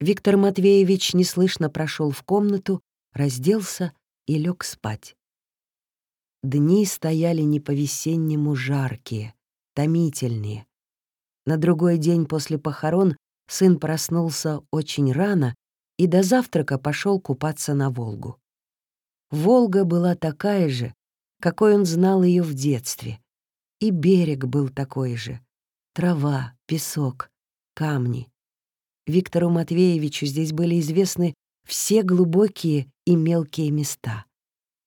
A: Виктор Матвеевич неслышно прошел в комнату, разделся и лег спать. Дни стояли не по-весеннему жаркие, томительные. На другой день после похорон Сын проснулся очень рано и до завтрака пошел купаться на Волгу. Волга была такая же, какой он знал ее в детстве. И берег был такой же. Трава, песок, камни. Виктору Матвеевичу здесь были известны все глубокие и мелкие места.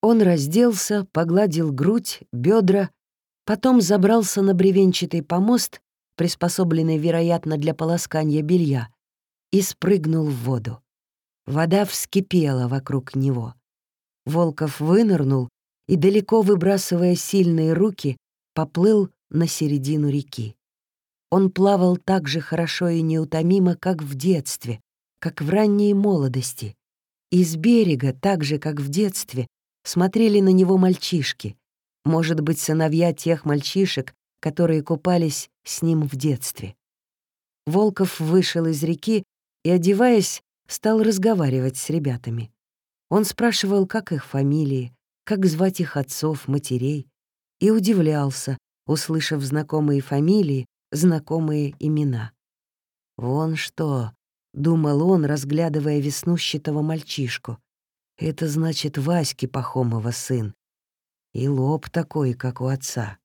A: Он разделся, погладил грудь, бедра, потом забрался на бревенчатый помост приспособленный, вероятно, для полоскания белья, и спрыгнул в воду. Вода вскипела вокруг него. Волков вынырнул и, далеко выбрасывая сильные руки, поплыл на середину реки. Он плавал так же хорошо и неутомимо, как в детстве, как в ранней молодости. Из берега, так же, как в детстве, смотрели на него мальчишки, может быть, сыновья тех мальчишек, которые купались с ним в детстве. Волков вышел из реки и, одеваясь, стал разговаривать с ребятами. Он спрашивал, как их фамилии, как звать их отцов, матерей, и удивлялся, услышав знакомые фамилии, знакомые имена. «Вон что», — думал он, разглядывая веснущатого мальчишку. «Это значит Васьки Пахомова сын. И лоб такой, как у отца».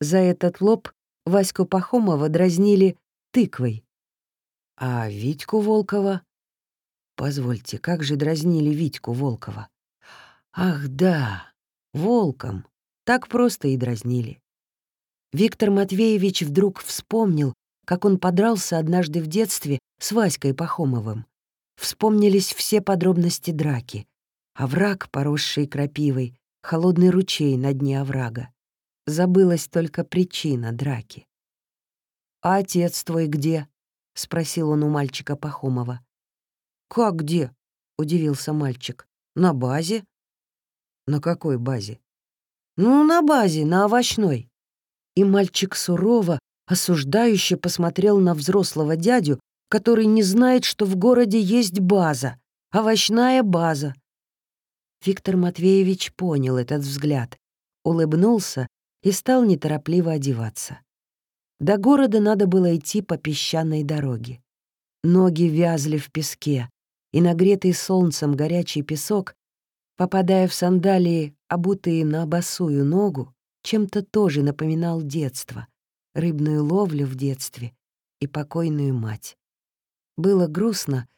A: За этот лоб Ваську Пахомова дразнили тыквой. А Витьку Волкова... Позвольте, как же дразнили Витьку Волкова? Ах, да, волком. Так просто и дразнили. Виктор Матвеевич вдруг вспомнил, как он подрался однажды в детстве с Васькой Пахомовым. Вспомнились все подробности драки. Овраг, поросший крапивой, холодный ручей на дне оврага. Забылась только причина драки. «А отец твой где?» — спросил он у мальчика Пахомова. «Как где?» — удивился мальчик. «На базе?» «На какой базе?» «Ну, на базе, на овощной». И мальчик сурово, осуждающе посмотрел на взрослого дядю, который не знает, что в городе есть база, овощная база. Виктор Матвеевич понял этот взгляд, улыбнулся и стал неторопливо одеваться. До города надо было идти по песчаной дороге. Ноги вязли в песке, и нагретый солнцем горячий песок, попадая в сандалии, обутые на босую ногу, чем-то тоже напоминал детство, рыбную ловлю в детстве и покойную мать. Было грустно,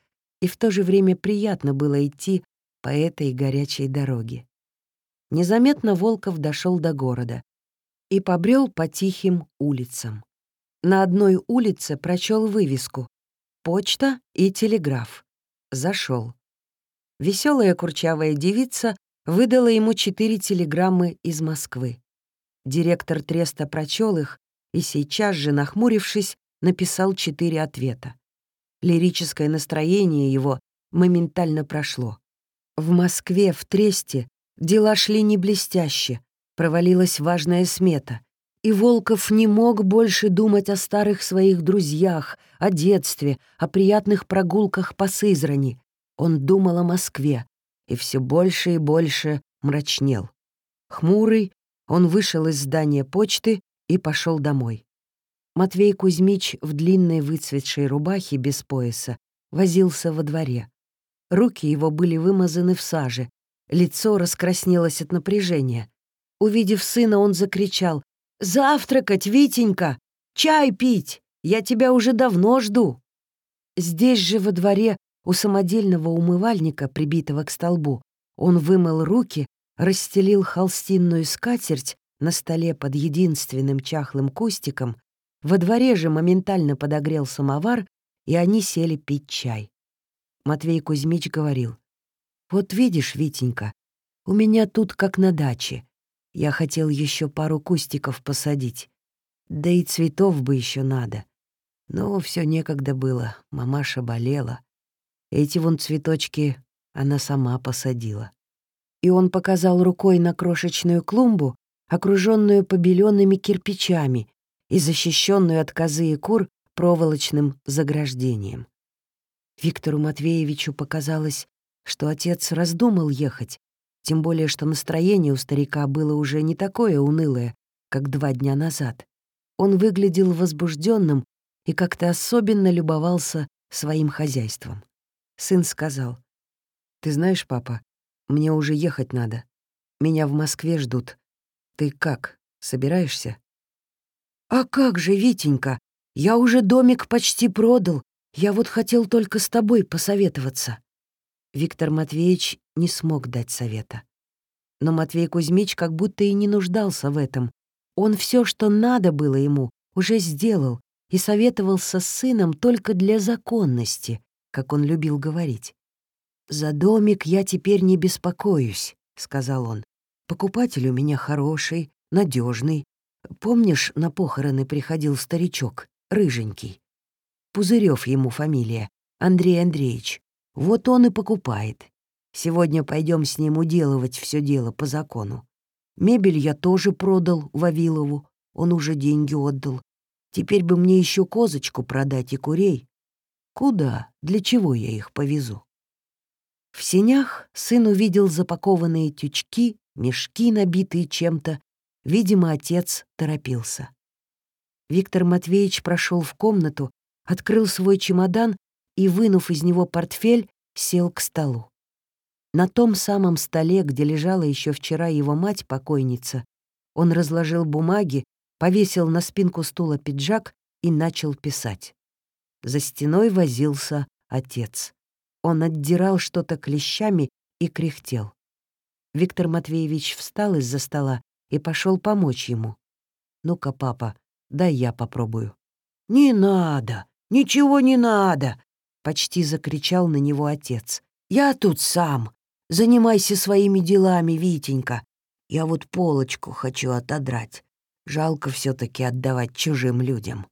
A: и в то же время приятно было идти по этой горячей дороге. Незаметно Волков дошел до города и побрел по тихим улицам. На одной улице прочел вывеску «Почта и телеграф». Зашел. Веселая курчавая девица выдала ему четыре телеграммы из Москвы. Директор Треста прочел их и сейчас же, нахмурившись, написал четыре ответа. Лирическое настроение его моментально прошло. В Москве, в Тресте, дела шли не блестяще, провалилась важная смета, и Волков не мог больше думать о старых своих друзьях, о детстве, о приятных прогулках по Сызрани. Он думал о Москве и все больше и больше мрачнел. Хмурый, он вышел из здания почты и пошел домой. Матвей Кузьмич в длинной выцветшей рубахе без пояса возился во дворе. Руки его были вымазаны в саже, лицо раскраснелось от напряжения. Увидев сына, он закричал «Завтракать, Витенька! Чай пить! Я тебя уже давно жду!» Здесь же во дворе, у самодельного умывальника, прибитого к столбу, он вымыл руки расстелил холстинную скатерть на столе под единственным чахлым кустиком, во дворе же моментально подогрел самовар, и они сели пить чай. Матвей Кузьмич говорил, «Вот видишь, Витенька, у меня тут как на даче. Я хотел еще пару кустиков посадить. Да и цветов бы еще надо. Но все некогда было, мамаша болела. Эти вон цветочки она сама посадила и он показал рукой на крошечную клумбу, окруженную побеленными кирпичами и защищенную от козы и кур проволочным заграждением. Виктору Матвеевичу показалось, что отец раздумал ехать, тем более что настроение у старика было уже не такое унылое, как два дня назад. Он выглядел возбужденным и как-то особенно любовался своим хозяйством. Сын сказал, «Ты знаешь, папа, мне уже ехать надо. Меня в Москве ждут. Ты как, собираешься?» «А как же, Витенька? Я уже домик почти продал. Я вот хотел только с тобой посоветоваться». Виктор Матвеевич не смог дать совета. Но Матвей Кузьмич как будто и не нуждался в этом. Он все, что надо было ему, уже сделал и советовался с сыном только для законности, как он любил говорить. «За домик я теперь не беспокоюсь», — сказал он. «Покупатель у меня хороший, надежный. Помнишь, на похороны приходил старичок, рыженький? Пузырев ему фамилия, Андрей Андреевич. Вот он и покупает. Сегодня пойдем с ним уделывать все дело по закону. Мебель я тоже продал Вавилову, он уже деньги отдал. Теперь бы мне еще козочку продать и курей. Куда, для чего я их повезу?» В сенях сын увидел запакованные тючки, мешки, набитые чем-то, Видимо, отец торопился. Виктор Матвеевич прошел в комнату, открыл свой чемодан и, вынув из него портфель, сел к столу. На том самом столе, где лежала еще вчера его мать-покойница, он разложил бумаги, повесил на спинку стула пиджак и начал писать. За стеной возился отец. Он отдирал что-то клещами и кряхтел. Виктор Матвеевич встал из-за стола и пошел помочь ему. «Ну-ка, папа, дай я попробую». «Не надо, ничего не надо!» — почти закричал на него отец. «Я тут сам. Занимайся своими делами, Витенька. Я вот полочку хочу отодрать. Жалко все таки отдавать чужим людям».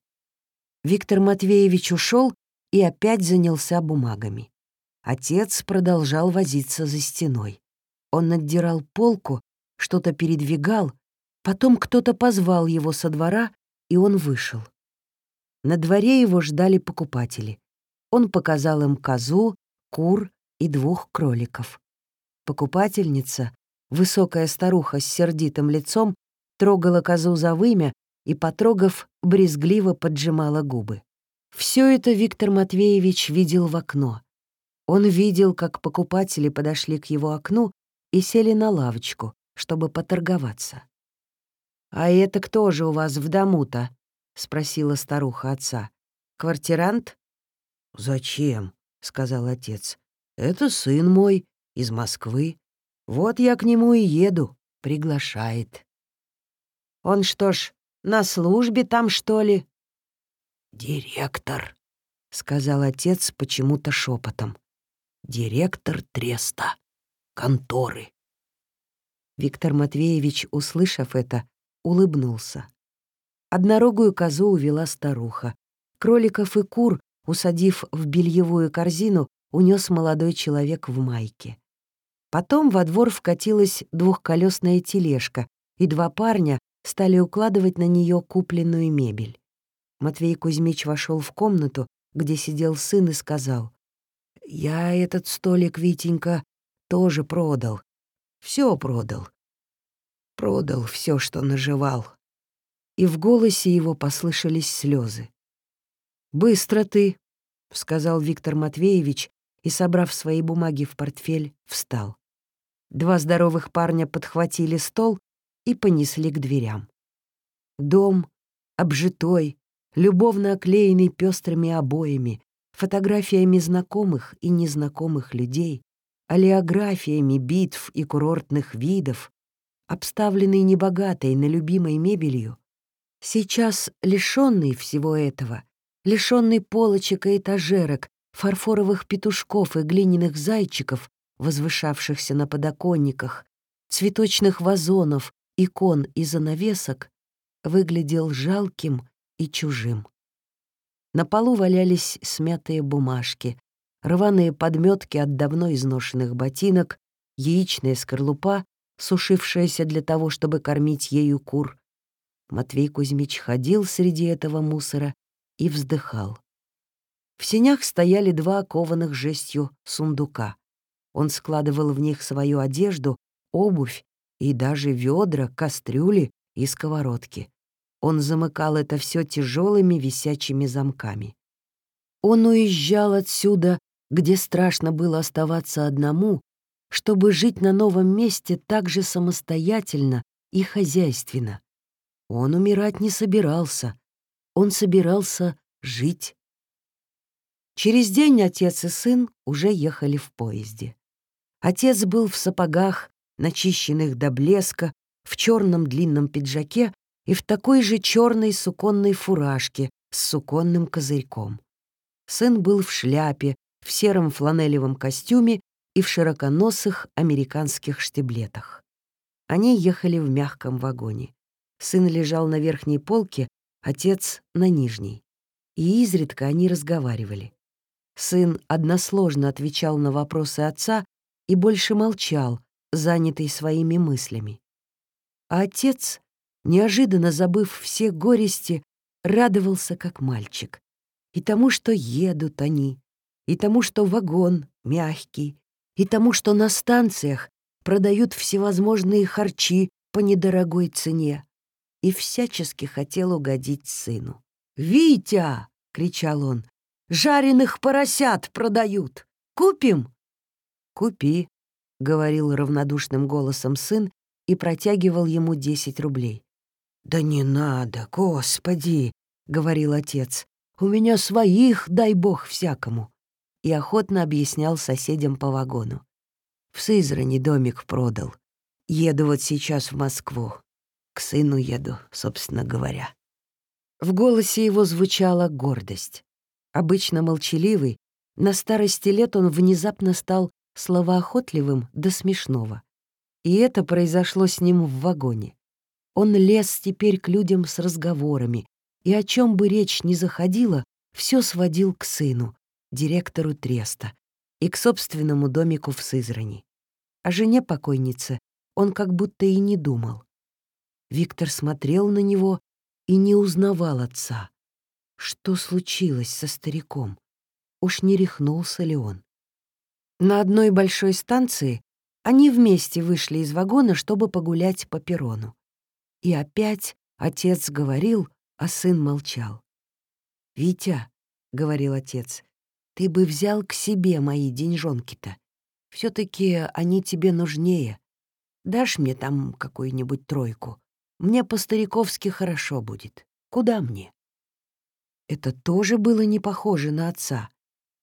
A: Виктор Матвеевич ушел и опять занялся бумагами. Отец продолжал возиться за стеной. Он отдирал полку, что-то передвигал, потом кто-то позвал его со двора, и он вышел. На дворе его ждали покупатели. Он показал им козу, кур и двух кроликов. Покупательница, высокая старуха с сердитым лицом, трогала козу за вымя и, потрогав, брезгливо поджимала губы. Все это Виктор Матвеевич видел в окно. Он видел, как покупатели подошли к его окну и сели на лавочку, чтобы поторговаться. «А это кто же у вас в дому-то?» — спросила старуха отца. «Квартирант?» «Зачем?» — сказал отец. «Это сын мой из Москвы. Вот я к нему и еду. Приглашает». «Он что ж, на службе там, что ли?» «Директор», — сказал отец почему-то шепотом. «Директор треста, конторы». Виктор Матвеевич, услышав это, улыбнулся. Однорогую козу увела старуха. Кроликов и кур, усадив в бельевую корзину, унес молодой человек в майке. Потом во двор вкатилась двухколесная тележка, и два парня стали укладывать на нее купленную мебель. Матвей Кузьмич вошел в комнату, где сидел сын, и сказал, «Я этот столик, Витенька, тоже продал. Все продал. Продал все, что наживал». И в голосе его послышались слезы. «Быстро ты», — сказал Виктор Матвеевич, и, собрав свои бумаги в портфель, встал. Два здоровых парня подхватили стол и понесли к дверям. Дом, обжитой, любовно оклеенный пестрыми обоями, фотографиями знакомых и незнакомых людей, олеографиями битв и курортных видов, обставленный небогатой, на любимой мебелью, сейчас лишенный всего этого, лишенный полочек и этажерок, фарфоровых петушков и глиняных зайчиков, возвышавшихся на подоконниках, цветочных вазонов икон и занавесок выглядел жалким и чужим. На полу валялись смятые бумажки, рваные подметки от давно изношенных ботинок, яичная скорлупа, сушившаяся для того, чтобы кормить ею кур. Матвей Кузьмич ходил среди этого мусора и вздыхал. В сенях стояли два окованных жестью сундука. Он складывал в них свою одежду, обувь и даже ведра, кастрюли и сковородки. Он замыкал это все тяжелыми висячими замками. Он уезжал отсюда, где страшно было оставаться одному, чтобы жить на новом месте так же самостоятельно и хозяйственно. Он умирать не собирался, он собирался жить. Через день отец и сын уже ехали в поезде. Отец был в сапогах, начищенных до блеска, в черном длинном пиджаке и в такой же черной суконной фуражке с суконным козырьком. Сын был в шляпе, в сером фланелевом костюме и в широконосых американских штиблетах. Они ехали в мягком вагоне. Сын лежал на верхней полке, отец — на нижней. И изредка они разговаривали. Сын односложно отвечал на вопросы отца и больше молчал, занятый своими мыслями. А отец, неожиданно забыв все горести, радовался как мальчик. И тому, что едут они, и тому, что вагон мягкий, и тому, что на станциях продают всевозможные харчи по недорогой цене и всячески хотел угодить сыну. «Витя!» — кричал он. «Жареных поросят продают! Купим?» «Купи», — говорил равнодушным голосом сын и протягивал ему десять рублей. «Да не надо, господи!» — говорил отец. «У меня своих, дай бог, всякому!» И охотно объяснял соседям по вагону. В Сызрани домик продал. Еду вот сейчас в Москву. К сыну еду, собственно говоря. В голосе его звучала гордость. Обычно молчаливый, на старости лет он внезапно стал словоохотливым до смешного. И это произошло с ним в вагоне. Он лез теперь к людям с разговорами, и о чем бы речь ни заходила, все сводил к сыну, директору Треста, и к собственному домику в Сызрани. О жене покойницы он как будто и не думал. Виктор смотрел на него и не узнавал отца. Что случилось со стариком? Уж не рехнулся ли он? На одной большой станции они вместе вышли из вагона, чтобы погулять по перрону. И опять отец говорил, а сын молчал. «Витя», — говорил отец, — «ты бы взял к себе мои деньжонки-то. все таки они тебе нужнее. Дашь мне там какую-нибудь тройку? Мне по-стариковски хорошо будет. Куда мне?» Это тоже было не похоже на отца.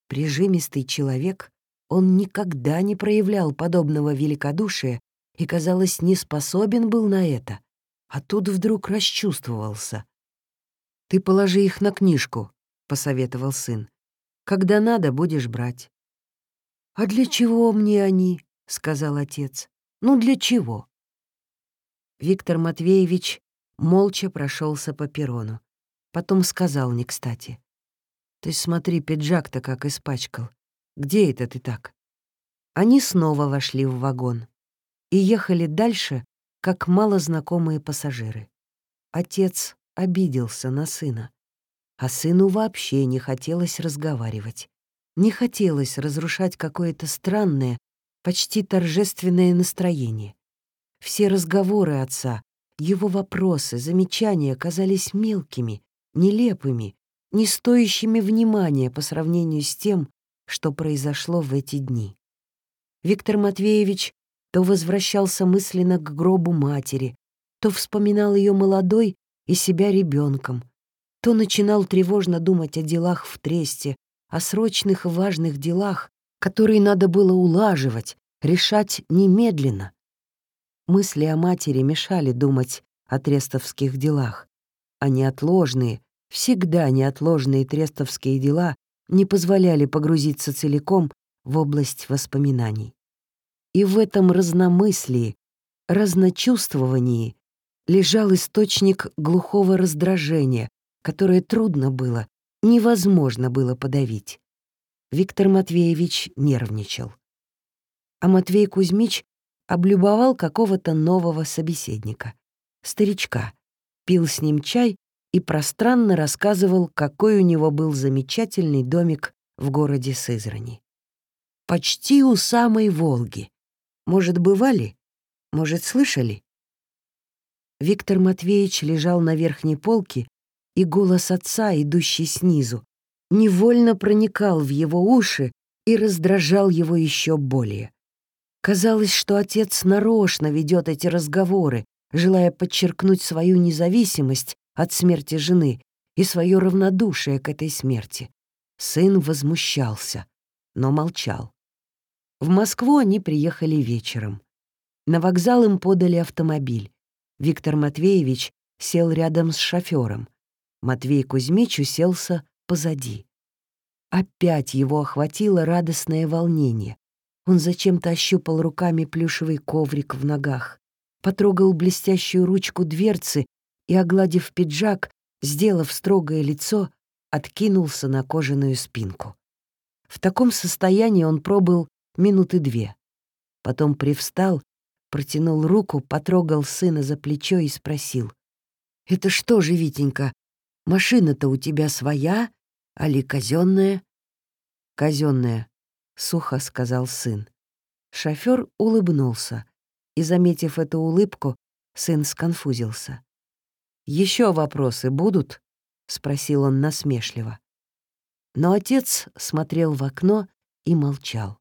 A: Прижимистый человек, он никогда не проявлял подобного великодушия и, казалось, не способен был на это. А тут вдруг расчувствовался. «Ты положи их на книжку», — посоветовал сын. «Когда надо, будешь брать». «А для чего мне они?» — сказал отец. «Ну, для чего?» Виктор Матвеевич молча прошелся по перрону. Потом сказал не кстати. «Ты смотри, пиджак-то как испачкал. Где это ты так?» Они снова вошли в вагон и ехали дальше, как малознакомые пассажиры. Отец обиделся на сына, а сыну вообще не хотелось разговаривать. Не хотелось разрушать какое-то странное, почти торжественное настроение. Все разговоры отца, его вопросы, замечания казались мелкими, нелепыми, не стоящими внимания по сравнению с тем, что произошло в эти дни. Виктор Матвеевич то возвращался мысленно к гробу матери, то вспоминал ее молодой и себя ребенком, то начинал тревожно думать о делах в тресте, о срочных и важных делах, которые надо было улаживать, решать немедленно. Мысли о матери мешали думать о трестовских делах, а неотложные, всегда неотложные трестовские дела не позволяли погрузиться целиком в область воспоминаний. И в этом разномыслии, разночувствовании лежал источник глухого раздражения, которое трудно было, невозможно было подавить. Виктор Матвеевич нервничал. А Матвей Кузьмич облюбовал какого-то нового собеседника, старичка, пил с ним чай и пространно рассказывал, какой у него был замечательный домик в городе Сызрани. Почти у самой Волги. Может, бывали? Может, слышали? Виктор Матвеевич лежал на верхней полке, и голос отца, идущий снизу, невольно проникал в его уши и раздражал его еще более. Казалось, что отец нарочно ведет эти разговоры, желая подчеркнуть свою независимость от смерти жены и свое равнодушие к этой смерти. Сын возмущался, но молчал. В Москву они приехали вечером. На вокзал им подали автомобиль. Виктор Матвеевич сел рядом с шофером. Матвей Кузьмич уселся позади. Опять его охватило радостное волнение. Он зачем-то ощупал руками плюшевый коврик в ногах, потрогал блестящую ручку дверцы и, огладив пиджак, сделав строгое лицо, откинулся на кожаную спинку. В таком состоянии он пробыл минуты две. Потом привстал, протянул руку, потрогал сына за плечо и спросил. «Это что же, Витенька, машина-то у тебя своя, али казенная?» «Казенная», — сухо сказал сын. Шофер улыбнулся и, заметив эту улыбку, Сын сконфузился. Еще вопросы будут?» — спросил он насмешливо. Но отец смотрел в окно и молчал.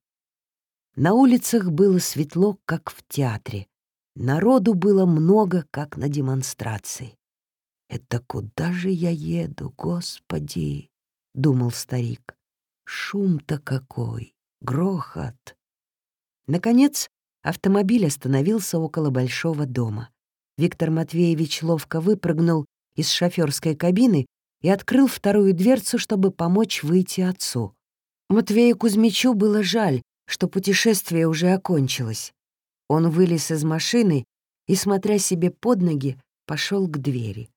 A: На улицах было светло, как в театре. Народу было много, как на демонстрации. «Это куда же я еду, Господи?» — думал старик. «Шум-то какой! Грохот!» Наконец, автомобиль остановился около большого дома. Виктор Матвеевич ловко выпрыгнул из шоферской кабины и открыл вторую дверцу, чтобы помочь выйти отцу. Матвею Кузьмичу было жаль, что путешествие уже окончилось. Он вылез из машины и, смотря себе под ноги, пошел к двери.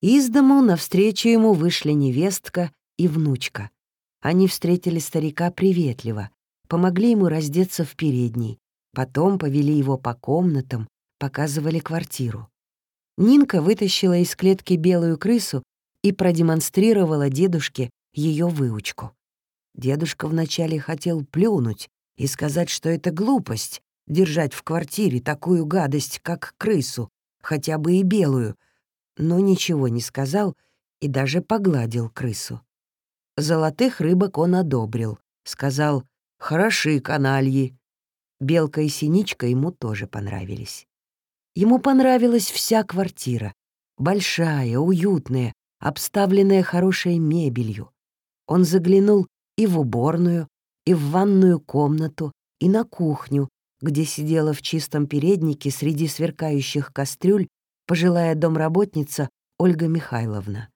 A: Из дому навстречу ему вышли невестка и внучка. Они встретили старика приветливо, помогли ему раздеться в передней, потом повели его по комнатам, показывали квартиру. Нинка вытащила из клетки белую крысу и продемонстрировала дедушке ее выучку. Дедушка вначале хотел плюнуть и сказать, что это глупость — держать в квартире такую гадость, как крысу, хотя бы и белую, но ничего не сказал и даже погладил крысу. Золотых рыбок он одобрил, сказал «Хороши, канальи». Белка и синичка ему тоже понравились. Ему понравилась вся квартира, большая, уютная, обставленная хорошей мебелью. Он заглянул и в уборную, и в ванную комнату, и на кухню, где сидела в чистом переднике среди сверкающих кастрюль пожилая домработница Ольга Михайловна.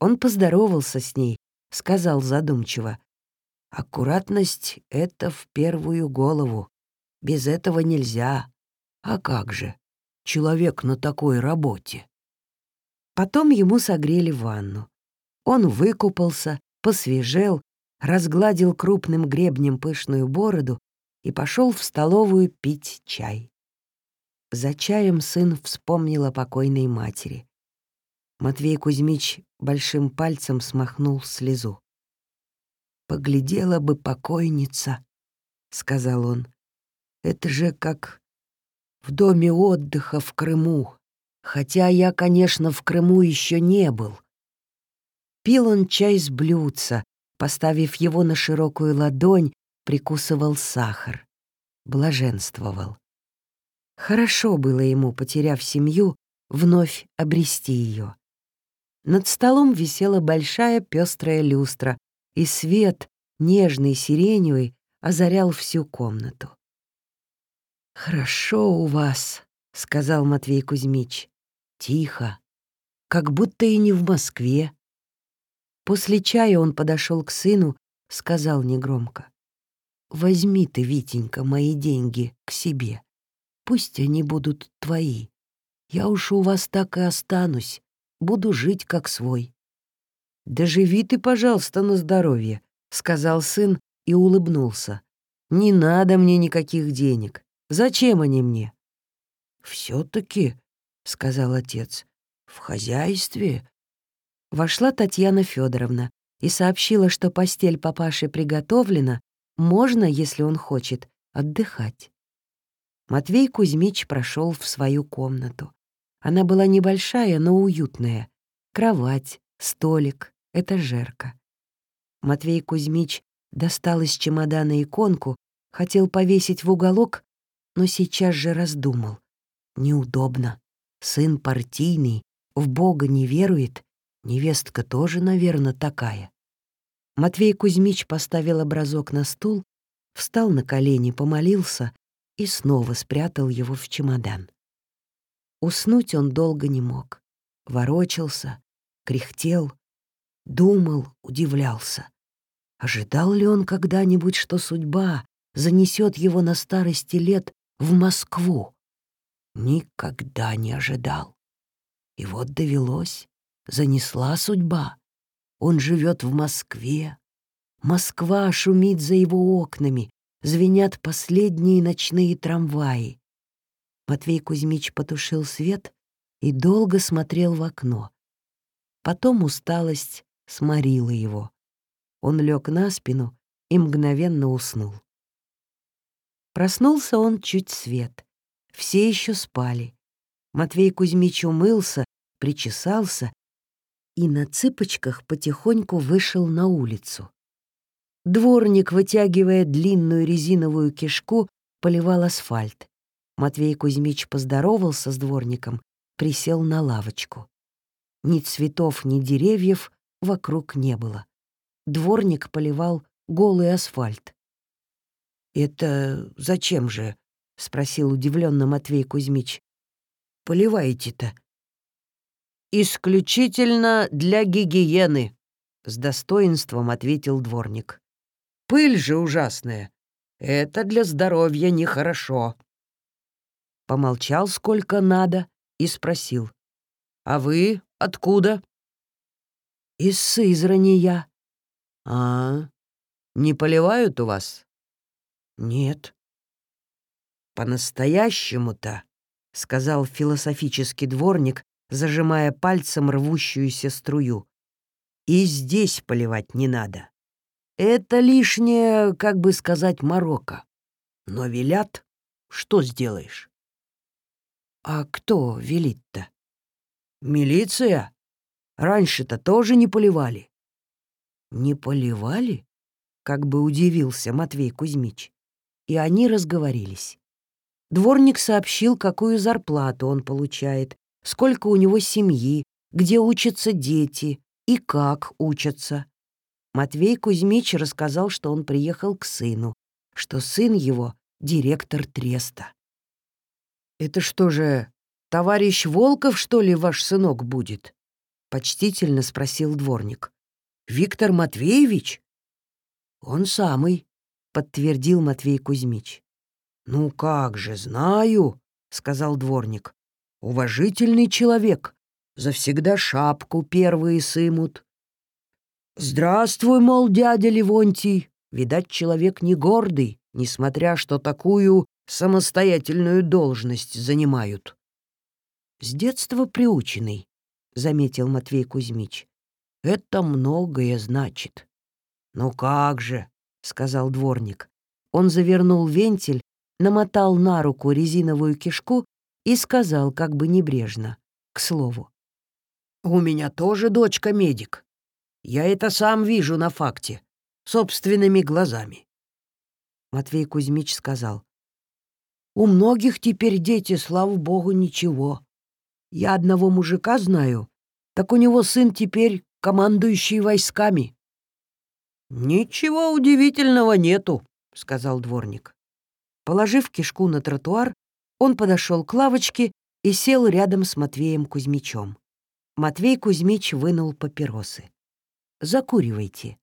A: Он поздоровался с ней, сказал задумчиво, «Аккуратность — это в первую голову. Без этого нельзя. А как же? Человек на такой работе». Потом ему согрели ванну. Он выкупался, посвежел разгладил крупным гребнем пышную бороду и пошел в столовую пить чай. За чаем сын вспомнил о покойной матери. Матвей Кузьмич большим пальцем смахнул слезу. «Поглядела бы покойница», — сказал он. «Это же как в доме отдыха в Крыму, хотя я, конечно, в Крыму еще не был». Пил он чай с блюдца, Поставив его на широкую ладонь, прикусывал сахар. Блаженствовал. Хорошо было ему, потеряв семью, вновь обрести ее. Над столом висела большая пестрая люстра, и свет, нежный сиреневый, озарял всю комнату. «Хорошо у вас», — сказал Матвей Кузьмич. «Тихо, как будто и не в Москве». После чая он подошел к сыну, сказал негромко. «Возьми ты, Витенька, мои деньги к себе. Пусть они будут твои. Я уж у вас так и останусь. Буду жить как свой». «Да живи ты, пожалуйста, на здоровье», — сказал сын и улыбнулся. «Не надо мне никаких денег. Зачем они мне?» «Все-таки», — сказал отец, — «в хозяйстве Вошла Татьяна Федоровна и сообщила, что постель папаши приготовлена, можно, если он хочет, отдыхать. Матвей Кузьмич прошел в свою комнату. Она была небольшая, но уютная. Кровать, столик, этажерка. Матвей Кузьмич достал из чемодана иконку, хотел повесить в уголок, но сейчас же раздумал. Неудобно. Сын партийный, в Бога не верует, Невестка тоже, наверное, такая. Матвей Кузьмич поставил образок на стул, встал на колени, помолился и снова спрятал его в чемодан. Уснуть он долго не мог. Ворочался, кряхтел, думал, удивлялся. Ожидал ли он когда-нибудь, что судьба занесет его на старости лет в Москву? Никогда не ожидал. И вот довелось занесла судьба. Он живет в Москве. Москва шумит за его окнами, звенят последние ночные трамваи. Матвей Кузьмич потушил свет и долго смотрел в окно. Потом усталость сморила его. Он лег на спину и мгновенно уснул. Проснулся он чуть свет. Все еще спали. Матвей Кузьмич умылся, причесался и на цыпочках потихоньку вышел на улицу. Дворник, вытягивая длинную резиновую кишку, поливал асфальт. Матвей Кузьмич поздоровался с дворником, присел на лавочку. Ни цветов, ни деревьев вокруг не было. Дворник поливал голый асфальт. «Это зачем же?» — спросил удивленно Матвей Кузьмич. «Поливаете-то?» «Исключительно для гигиены», — с достоинством ответил дворник. «Пыль же ужасная. Это для здоровья нехорошо». Помолчал сколько надо и спросил. «А вы откуда?» «Из Сызрани я». «А, не поливают у вас?» «Нет». «По-настоящему-то», — сказал философический дворник, зажимая пальцем рвущуюся струю. «И здесь поливать не надо. Это лишнее, как бы сказать, морока. Но велят, что сделаешь?» «А кто велит-то?» «Милиция. Раньше-то тоже не поливали». «Не поливали?» — как бы удивился Матвей Кузьмич. И они разговорились. Дворник сообщил, какую зарплату он получает, сколько у него семьи, где учатся дети и как учатся. Матвей Кузьмич рассказал, что он приехал к сыну, что сын его — директор треста. «Это что же, товарищ Волков, что ли, ваш сынок будет?» — почтительно спросил дворник. «Виктор Матвеевич?» «Он самый», — подтвердил Матвей Кузьмич. «Ну как же, знаю», — сказал дворник. «Уважительный человек. Завсегда шапку первые сымут». «Здравствуй, мол, дядя Левонтий. Видать, человек не гордый, несмотря что такую самостоятельную должность занимают. «С детства приученный», — заметил Матвей Кузьмич. «Это многое значит». «Ну как же», — сказал дворник. Он завернул вентиль, намотал на руку резиновую кишку и сказал как бы небрежно, к слову. «У меня тоже дочка медик. Я это сам вижу на факте, собственными глазами». Матвей Кузьмич сказал, у многих теперь дети, слава богу, ничего. Я одного мужика знаю, так у него сын теперь командующий войсками». «Ничего удивительного нету», — сказал дворник. Положив кишку на тротуар, он подошел к лавочке и сел рядом с Матвеем Кузьмичом. Матвей Кузьмич вынул папиросы. «Закуривайте».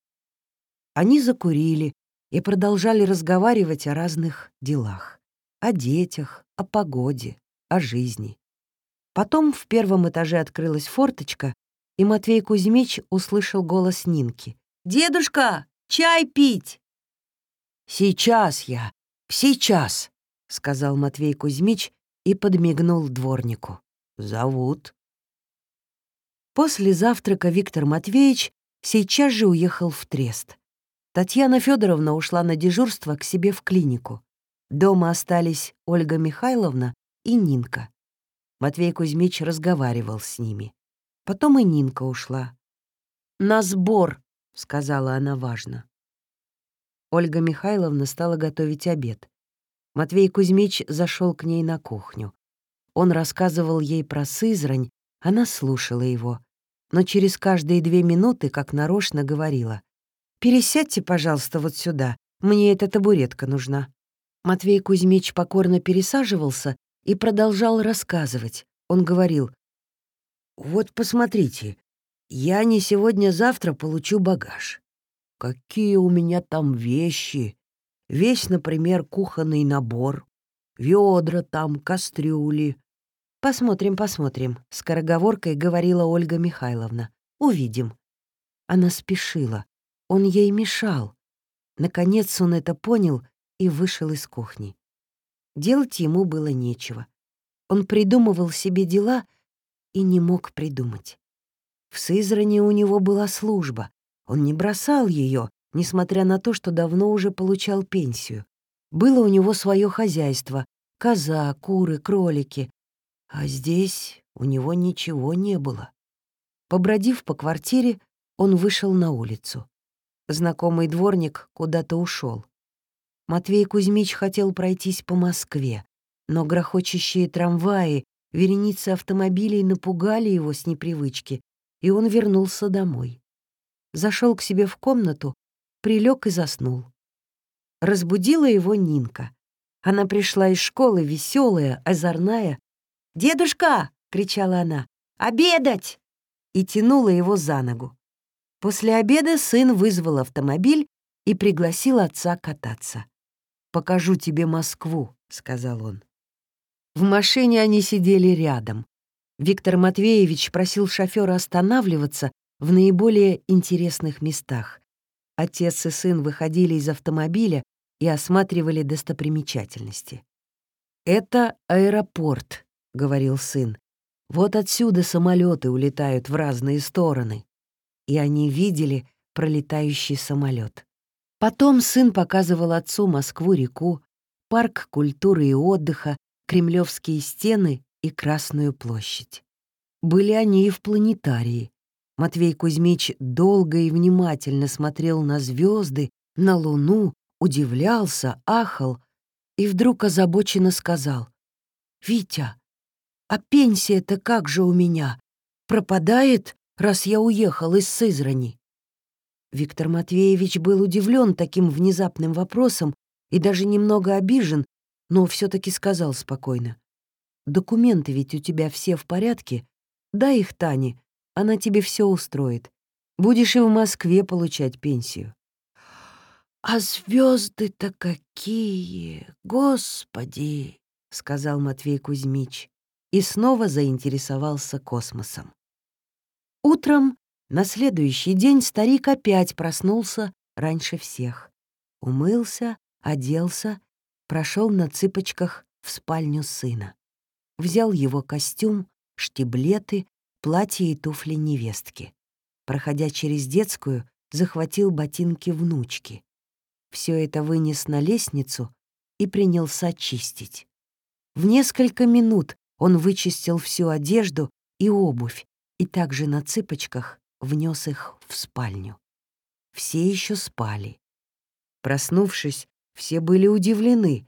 A: Они закурили и продолжали разговаривать о разных делах о детях, о погоде, о жизни. Потом в первом этаже открылась форточка, и Матвей Кузьмич услышал голос Нинки. «Дедушка, чай пить!» «Сейчас я, сейчас!» — сказал Матвей Кузьмич и подмигнул дворнику. «Зовут». После завтрака Виктор Матвеевич сейчас же уехал в Трест. Татьяна Федоровна ушла на дежурство к себе в клинику. Дома остались Ольга Михайловна и Нинка. Матвей Кузьмич разговаривал с ними. Потом и Нинка ушла. «На сбор», — сказала она важно. Ольга Михайловна стала готовить обед. Матвей Кузьмич зашел к ней на кухню. Он рассказывал ей про Сызрань, она слушала его, но через каждые две минуты, как нарочно, говорила, «Пересядьте, пожалуйста, вот сюда, мне эта табуретка нужна». Матвей Кузьмич покорно пересаживался и продолжал рассказывать. Он говорил, «Вот посмотрите, я не сегодня-завтра получу багаж. Какие у меня там вещи! Весь, например, кухонный набор, ведра там, кастрюли». «Посмотрим, посмотрим», — скороговоркой говорила Ольга Михайловна. «Увидим». Она спешила. Он ей мешал. Наконец он это понял и вышел из кухни. Делать ему было нечего. Он придумывал себе дела и не мог придумать. В Сызране у него была служба. Он не бросал ее, несмотря на то, что давно уже получал пенсию. Было у него свое хозяйство — коза, куры, кролики. А здесь у него ничего не было. Побродив по квартире, он вышел на улицу. Знакомый дворник куда-то ушел. Матвей Кузьмич хотел пройтись по Москве, но грохочущие трамваи, вереницы автомобилей напугали его с непривычки, и он вернулся домой. Зашел к себе в комнату, прилег и заснул. Разбудила его Нинка. Она пришла из школы веселая, озорная. «Дедушка!» — кричала она. «Обедать!» и тянула его за ногу. После обеда сын вызвал автомобиль и пригласил отца кататься. «Покажу тебе Москву», — сказал он. В машине они сидели рядом. Виктор Матвеевич просил шофера останавливаться в наиболее интересных местах. Отец и сын выходили из автомобиля и осматривали достопримечательности. «Это аэропорт», — говорил сын. «Вот отсюда самолеты улетают в разные стороны». И они видели пролетающий самолет. Потом сын показывал отцу Москву-реку, парк культуры и отдыха, Кремлевские стены и Красную площадь. Были они и в планетарии. Матвей Кузьмич долго и внимательно смотрел на звезды, на Луну, удивлялся, ахал и вдруг озабоченно сказал. «Витя, а пенсия-то как же у меня? Пропадает, раз я уехал из Сызрани?» Виктор Матвеевич был удивлен таким внезапным вопросом и даже немного обижен, но все таки сказал спокойно. «Документы ведь у тебя все в порядке? Дай их Тане, она тебе все устроит. Будешь и в Москве получать пенсию». «А звезды то какие, господи!» — сказал Матвей Кузьмич и снова заинтересовался космосом. Утром на следующий день старик опять проснулся раньше всех. Умылся, оделся, прошел на цыпочках в спальню сына. Взял его костюм, штиблеты, платье и туфли невестки. Проходя через детскую, захватил ботинки внучки. Все это вынес на лестницу и принялся чистить. В несколько минут он вычистил всю одежду и обувь, и также на цыпочках внес их в спальню. Все еще спали. Проснувшись, все были удивлены.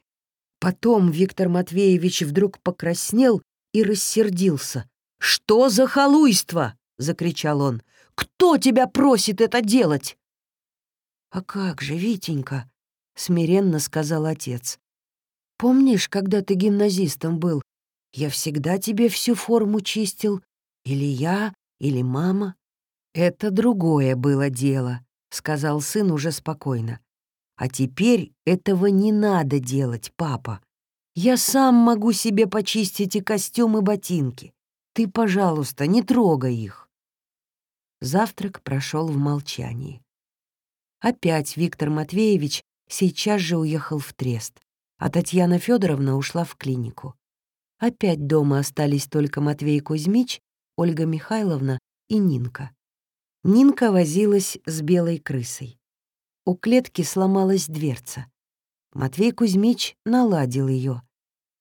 A: Потом Виктор Матвеевич вдруг покраснел и рассердился. «Что за халуйство?» — закричал он. «Кто тебя просит это делать?» «А как же, Витенька?» — смиренно сказал отец. «Помнишь, когда ты гимназистом был, я всегда тебе всю форму чистил? Или я, или мама?» «Это другое было дело», — сказал сын уже спокойно. «А теперь этого не надо делать, папа. Я сам могу себе почистить и костюм, и ботинки. Ты, пожалуйста, не трогай их». Завтрак прошел в молчании. Опять Виктор Матвеевич сейчас же уехал в Трест, а Татьяна Федоровна ушла в клинику. Опять дома остались только Матвей Кузьмич, Ольга Михайловна и Нинка. Нинка возилась с белой крысой. У клетки сломалась дверца. Матвей Кузьмич наладил ее.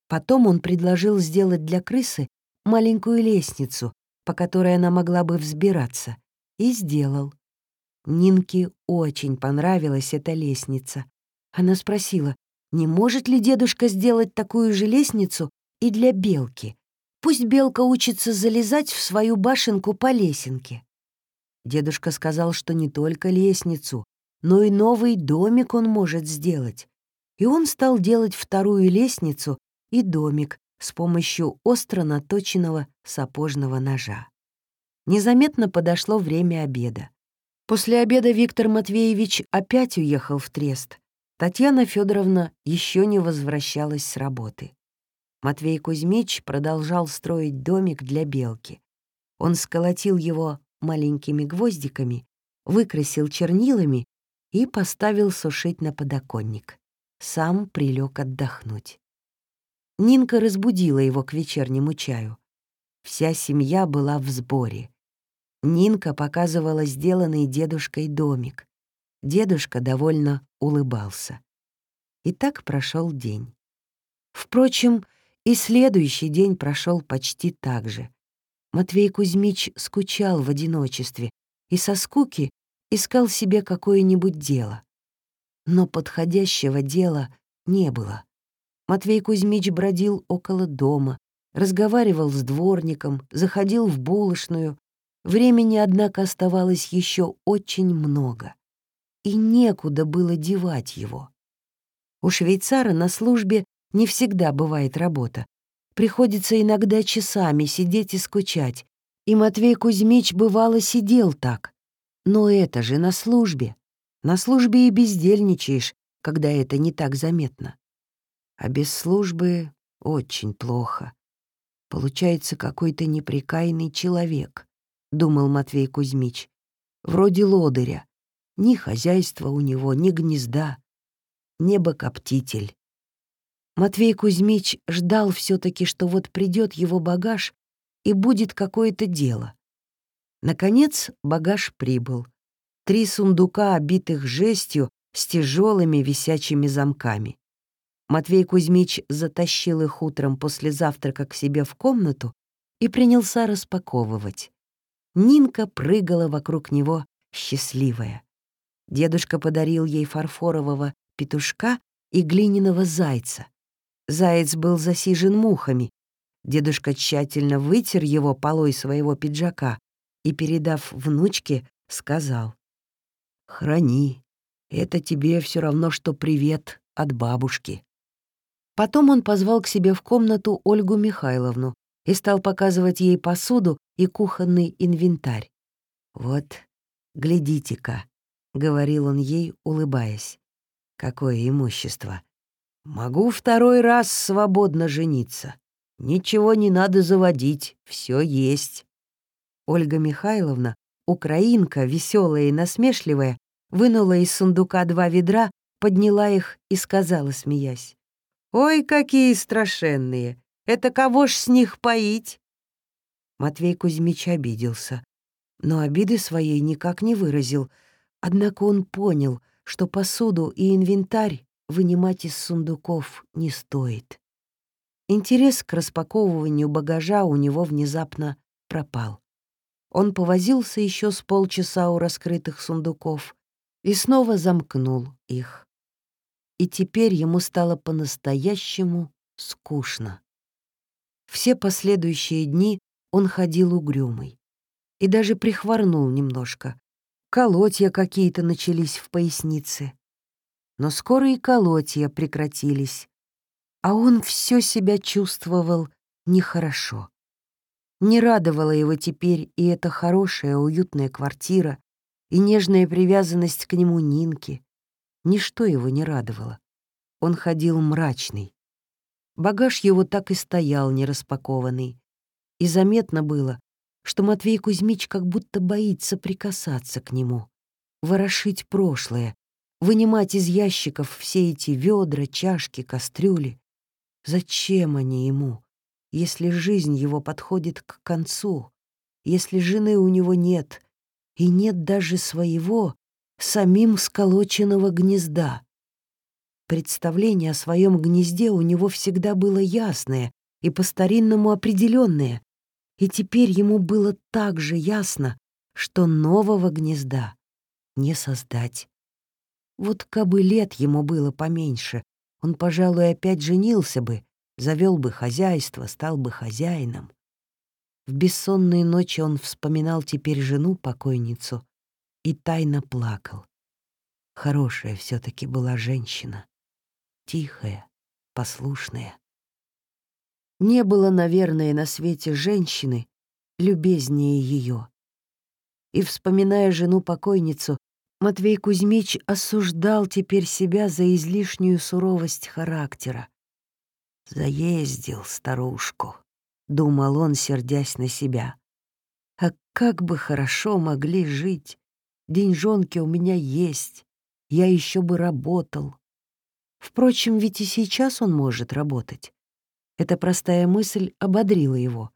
A: Потом он предложил сделать для крысы маленькую лестницу, по которой она могла бы взбираться, и сделал. Нинке очень понравилась эта лестница. Она спросила, не может ли дедушка сделать такую же лестницу и для белки? Пусть белка учится залезать в свою башенку по лесенке. Дедушка сказал, что не только лестницу, но и новый домик он может сделать. И он стал делать вторую лестницу и домик с помощью остро наточенного сапожного ножа. Незаметно подошло время обеда. После обеда Виктор Матвеевич опять уехал в Трест. Татьяна Федоровна еще не возвращалась с работы. Матвей Кузьмич продолжал строить домик для белки. Он сколотил его маленькими гвоздиками, выкрасил чернилами и поставил сушить на подоконник. Сам прилег отдохнуть. Нинка разбудила его к вечернему чаю. Вся семья была в сборе. Нинка показывала сделанный дедушкой домик. Дедушка довольно улыбался. И так прошел день. Впрочем, И следующий день прошел почти так же. Матвей Кузьмич скучал в одиночестве и со скуки искал себе какое-нибудь дело. Но подходящего дела не было. Матвей Кузьмич бродил около дома, разговаривал с дворником, заходил в булочную. Времени, однако, оставалось еще очень много. И некуда было девать его. У швейцара на службе не всегда бывает работа. Приходится иногда часами сидеть и скучать. И Матвей Кузьмич бывало сидел так. Но это же на службе. На службе и бездельничаешь, когда это не так заметно. А без службы очень плохо. Получается какой-то неприкаянный человек, думал Матвей Кузьмич. Вроде лодыря. Ни хозяйства у него, ни гнезда. Небокоптитель. Матвей Кузьмич ждал все таки что вот придет его багаж и будет какое-то дело. Наконец багаж прибыл. Три сундука, обитых жестью, с тяжелыми висячими замками. Матвей Кузьмич затащил их утром после завтрака к себе в комнату и принялся распаковывать. Нинка прыгала вокруг него, счастливая. Дедушка подарил ей фарфорового петушка и глиняного зайца. Заяц был засижен мухами. Дедушка тщательно вытер его полой своего пиджака и, передав внучке, сказал. «Храни, это тебе все равно, что привет от бабушки». Потом он позвал к себе в комнату Ольгу Михайловну и стал показывать ей посуду и кухонный инвентарь. «Вот, глядите-ка», — говорил он ей, улыбаясь. «Какое имущество! Могу второй раз свободно жениться. Ничего не надо заводить, все есть». Ольга Михайловна, украинка, веселая и насмешливая, вынула из сундука два ведра, подняла их и сказала, смеясь. «Ой, какие страшенные! Это кого ж с них поить?» Матвей Кузьмич обиделся, но обиды своей никак не выразил, однако он понял, что посуду и инвентарь вынимать из сундуков не стоит. Интерес к распаковыванию багажа у него внезапно пропал. Он повозился еще с полчаса у раскрытых сундуков и снова замкнул их и теперь ему стало по-настоящему скучно. Все последующие дни он ходил угрюмый и даже прихворнул немножко. Колотья какие-то начались в пояснице. Но скоро и колотья прекратились, а он все себя чувствовал нехорошо. Не радовала его теперь и эта хорошая, уютная квартира, и нежная привязанность к нему Нинки, Ничто его не радовало. Он ходил мрачный. Багаж его так и стоял нераспакованный. И заметно было, что Матвей Кузьмич как будто боится прикасаться к нему, ворошить прошлое, вынимать из ящиков все эти ведра, чашки, кастрюли. Зачем они ему, если жизнь его подходит к концу, если жены у него нет, и нет даже своего, самим сколоченного гнезда. Представление о своем гнезде у него всегда было ясное и по-старинному определенное, и теперь ему было так же ясно, что нового гнезда не создать. Вот кабы лет ему было поменьше, он, пожалуй, опять женился бы, завел бы хозяйство, стал бы хозяином. В бессонные ночи он вспоминал теперь жену-покойницу и тайно плакал. Хорошая все таки была женщина. Тихая, послушная. Не было, наверное, на свете женщины любезнее ее. И, вспоминая жену-покойницу, Матвей Кузьмич осуждал теперь себя за излишнюю суровость характера. «Заездил старушку», — думал он, сердясь на себя. «А как бы хорошо могли жить деньжонки у меня есть, я еще бы работал. Впрочем, ведь и сейчас он может работать. Эта простая мысль ободрила его.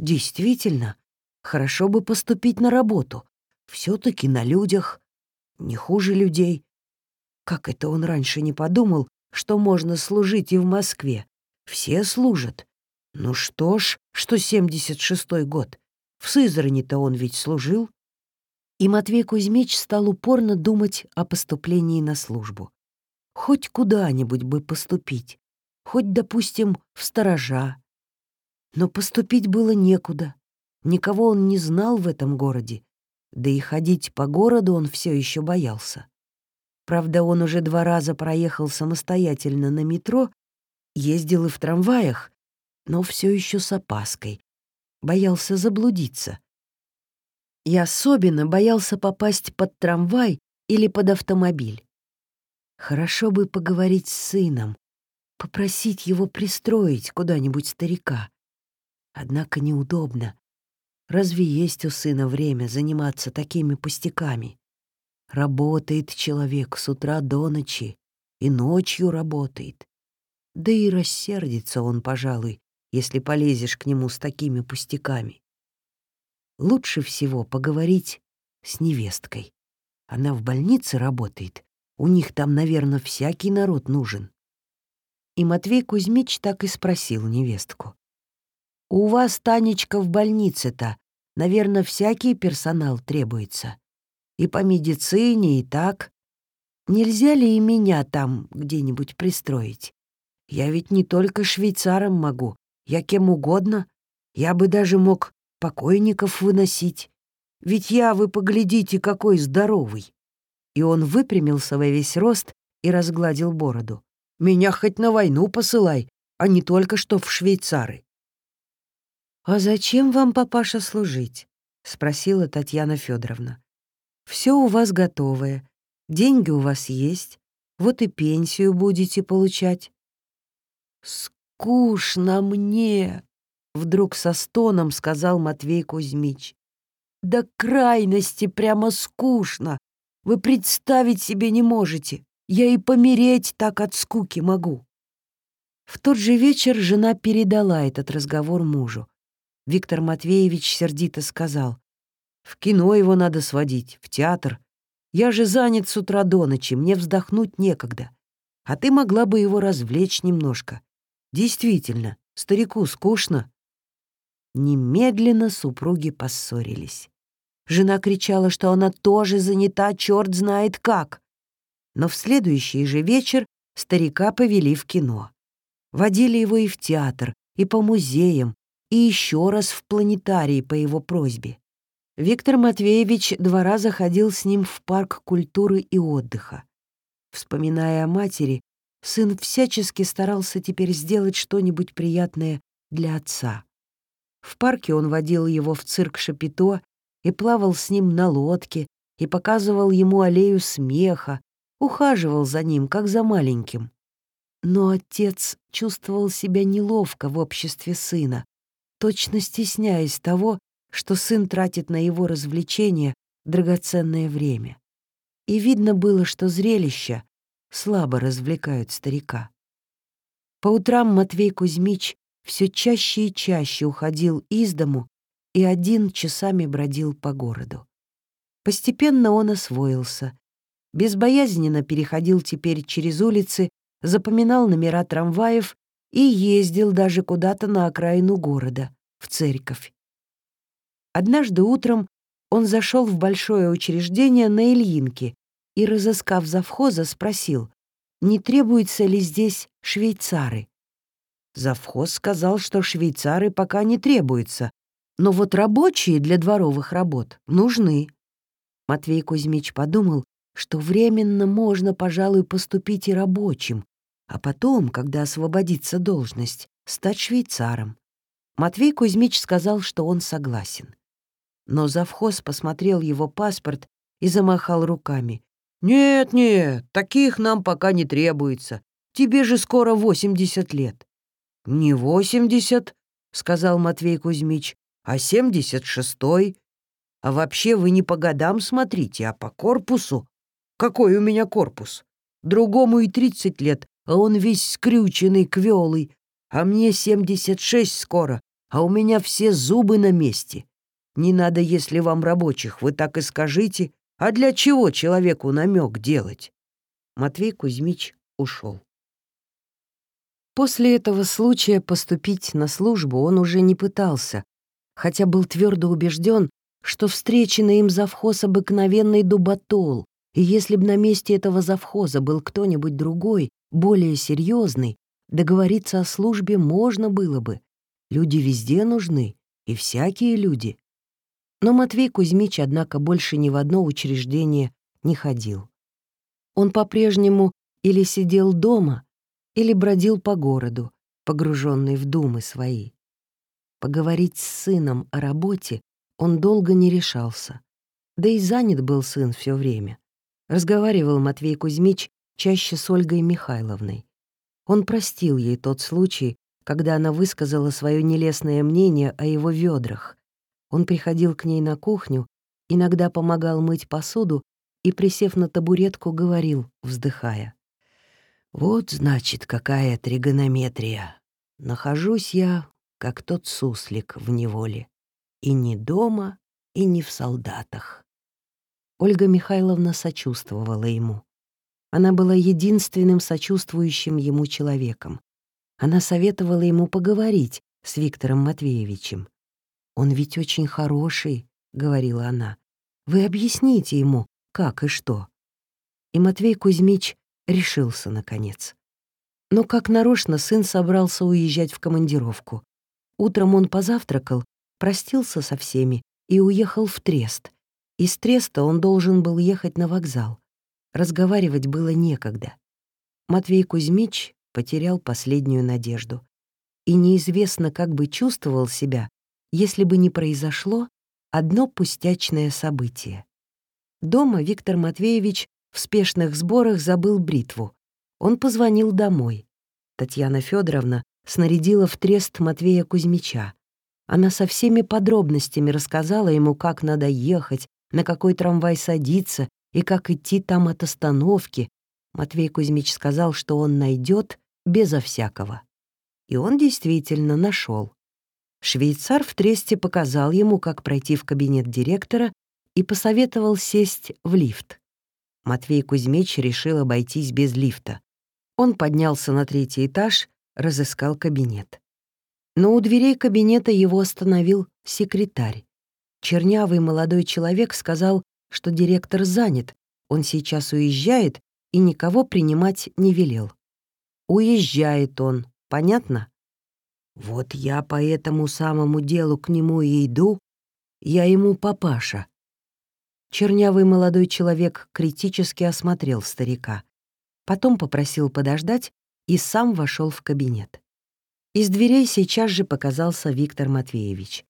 A: Действительно, хорошо бы поступить на работу. все таки на людях, не хуже людей. Как это он раньше не подумал, что можно служить и в Москве?
B: Все служат. Ну что ж, что 76-й год. В Сызрани-то он ведь служил.
A: И Матвей Кузьмич стал упорно думать о поступлении на службу. Хоть куда-нибудь бы поступить, хоть, допустим, в сторожа. Но поступить было некуда. Никого он не знал в этом городе, да и ходить по городу он все еще боялся. Правда, он уже два раза проехал самостоятельно на метро, ездил и в трамваях, но все еще с опаской. Боялся заблудиться. И особенно боялся попасть под трамвай или под автомобиль. Хорошо бы поговорить с сыном, попросить его пристроить куда-нибудь старика. Однако неудобно. Разве есть у сына время заниматься такими пустяками? Работает человек с утра до ночи, и ночью работает. Да и рассердится он, пожалуй, если полезешь к нему с такими пустяками. Лучше всего поговорить с невесткой. Она в больнице работает. У них там, наверное, всякий народ нужен. И Матвей Кузьмич так и спросил невестку. «У вас, Танечка, в больнице-то, наверное, всякий персонал требуется. И по медицине, и так. Нельзя ли и меня там где-нибудь пристроить? Я ведь не только швейцаром могу, я кем угодно. Я бы даже мог покойников выносить. Ведь я, вы поглядите, какой здоровый. И он выпрямился во весь рост и разгладил бороду. Меня хоть на войну посылай, а не только что в швейцары. «А зачем вам, папаша, служить?» — спросила Татьяна Федоровна. Все у вас готовое, деньги у вас есть, вот и пенсию будете получать. «Скучно мне!» — вдруг со стоном сказал Матвей Кузьмич. «До крайности прямо скучно. Вы представить себе не можете. Я и помереть так от скуки могу». В тот же вечер жена передала этот разговор мужу. Виктор Матвеевич сердито сказал. «В кино его надо сводить, в театр. Я же занят с утра до ночи, мне вздохнуть некогда. А ты могла бы его развлечь немножко. Действительно, старику скучно. Немедленно супруги поссорились. Жена кричала, что она тоже занята, черт знает как. Но в следующий же вечер старика повели в кино. Водили его и в театр, и по музеям, и еще раз в планетарий по его просьбе. Виктор Матвеевич два раза ходил с ним в парк культуры и отдыха. Вспоминая о матери, сын всячески старался теперь сделать что-нибудь приятное для отца. В парке он водил его в цирк Шапито и плавал с ним на лодке, и показывал ему аллею смеха, ухаживал за ним, как за маленьким. Но отец чувствовал себя неловко в обществе сына, точно стесняясь того, что сын тратит на его развлечения драгоценное время. И видно было, что зрелища слабо развлекают старика. По утрам Матвей Кузьмич все чаще и чаще уходил из дому и один часами бродил по городу. Постепенно он освоился, безбоязненно переходил теперь через улицы, запоминал номера трамваев и ездил даже куда-то на окраину города, в церковь. Однажды утром он зашел в большое учреждение на Ильинке и, разыскав завхоза, спросил, не требуются ли здесь швейцары. Завхоз сказал, что швейцары пока не требуются, но вот рабочие для дворовых работ нужны. Матвей Кузьмич подумал, что временно можно, пожалуй, поступить и рабочим, а потом, когда освободится должность, стать швейцаром. Матвей Кузьмич сказал, что он согласен. Но завхоз посмотрел его паспорт и замахал руками. «Нет, нет, таких нам пока не требуется. Тебе же скоро восемьдесят лет». «Не восемьдесят», — сказал Матвей Кузьмич, «а семьдесят шестой. А вообще вы не по годам смотрите, а по корпусу. Какой у меня корпус? Другому и тридцать лет, а он весь скрюченный, квелый. А мне семьдесят шесть скоро, а у меня все зубы на месте. Не надо, если вам рабочих, вы так и скажите, а для чего человеку намек делать? Матвей Кузьмич ушел. После этого случая поступить на службу он уже не пытался, хотя был твердо убежден, что встреченный им завхоз обыкновенный дуботол, и если бы на месте этого завхоза был кто-нибудь другой, более серьезный, договориться о службе можно было бы. Люди везде нужны, и всякие люди. Но Матвей Кузьмич, однако, больше ни в одно учреждение не ходил. Он по-прежнему или сидел дома, или бродил по городу, погруженный в думы свои. Поговорить с сыном о работе он долго не решался. Да и занят был сын все время. Разговаривал Матвей Кузьмич чаще с Ольгой Михайловной. Он простил ей тот случай, когда она высказала свое нелестное мнение о его ведрах. Он приходил к ней на кухню, иногда помогал мыть посуду и, присев на табуретку, говорил, вздыхая. «Вот, значит, какая тригонометрия. Нахожусь я, как тот суслик в неволе. И не дома, и не в солдатах». Ольга Михайловна сочувствовала ему. Она была единственным сочувствующим ему человеком. Она советовала ему поговорить с Виктором Матвеевичем. «Он ведь очень хороший», — говорила она. «Вы объясните ему, как и что». И Матвей Кузьмич решился, наконец. Но как нарочно сын собрался уезжать в командировку. Утром он позавтракал, простился со всеми и уехал в Трест. Из Треста он должен был ехать на вокзал. Разговаривать было некогда. Матвей Кузьмич потерял последнюю надежду. И неизвестно, как бы чувствовал себя, если бы не произошло одно пустячное событие. Дома Виктор Матвеевич в спешных сборах забыл бритву. Он позвонил домой. Татьяна Федоровна снарядила в трест Матвея Кузьмича. Она со всеми подробностями рассказала ему, как надо ехать, на какой трамвай садиться и как идти там от остановки. Матвей Кузьмич сказал, что он найдет безо всякого. И он действительно нашел. Швейцар в тресте показал ему, как пройти в кабинет директора и посоветовал сесть в лифт. Матвей Кузьмич решил обойтись без лифта. Он поднялся на третий этаж, разыскал кабинет. Но у дверей кабинета его остановил секретарь. Чернявый молодой человек сказал, что директор занят, он сейчас уезжает и никого принимать не велел. Уезжает он, понятно? Вот я по этому самому делу к нему и иду, я ему папаша. Чернявый молодой человек критически осмотрел старика. Потом попросил подождать и сам вошел в кабинет. Из дверей сейчас же показался Виктор Матвеевич.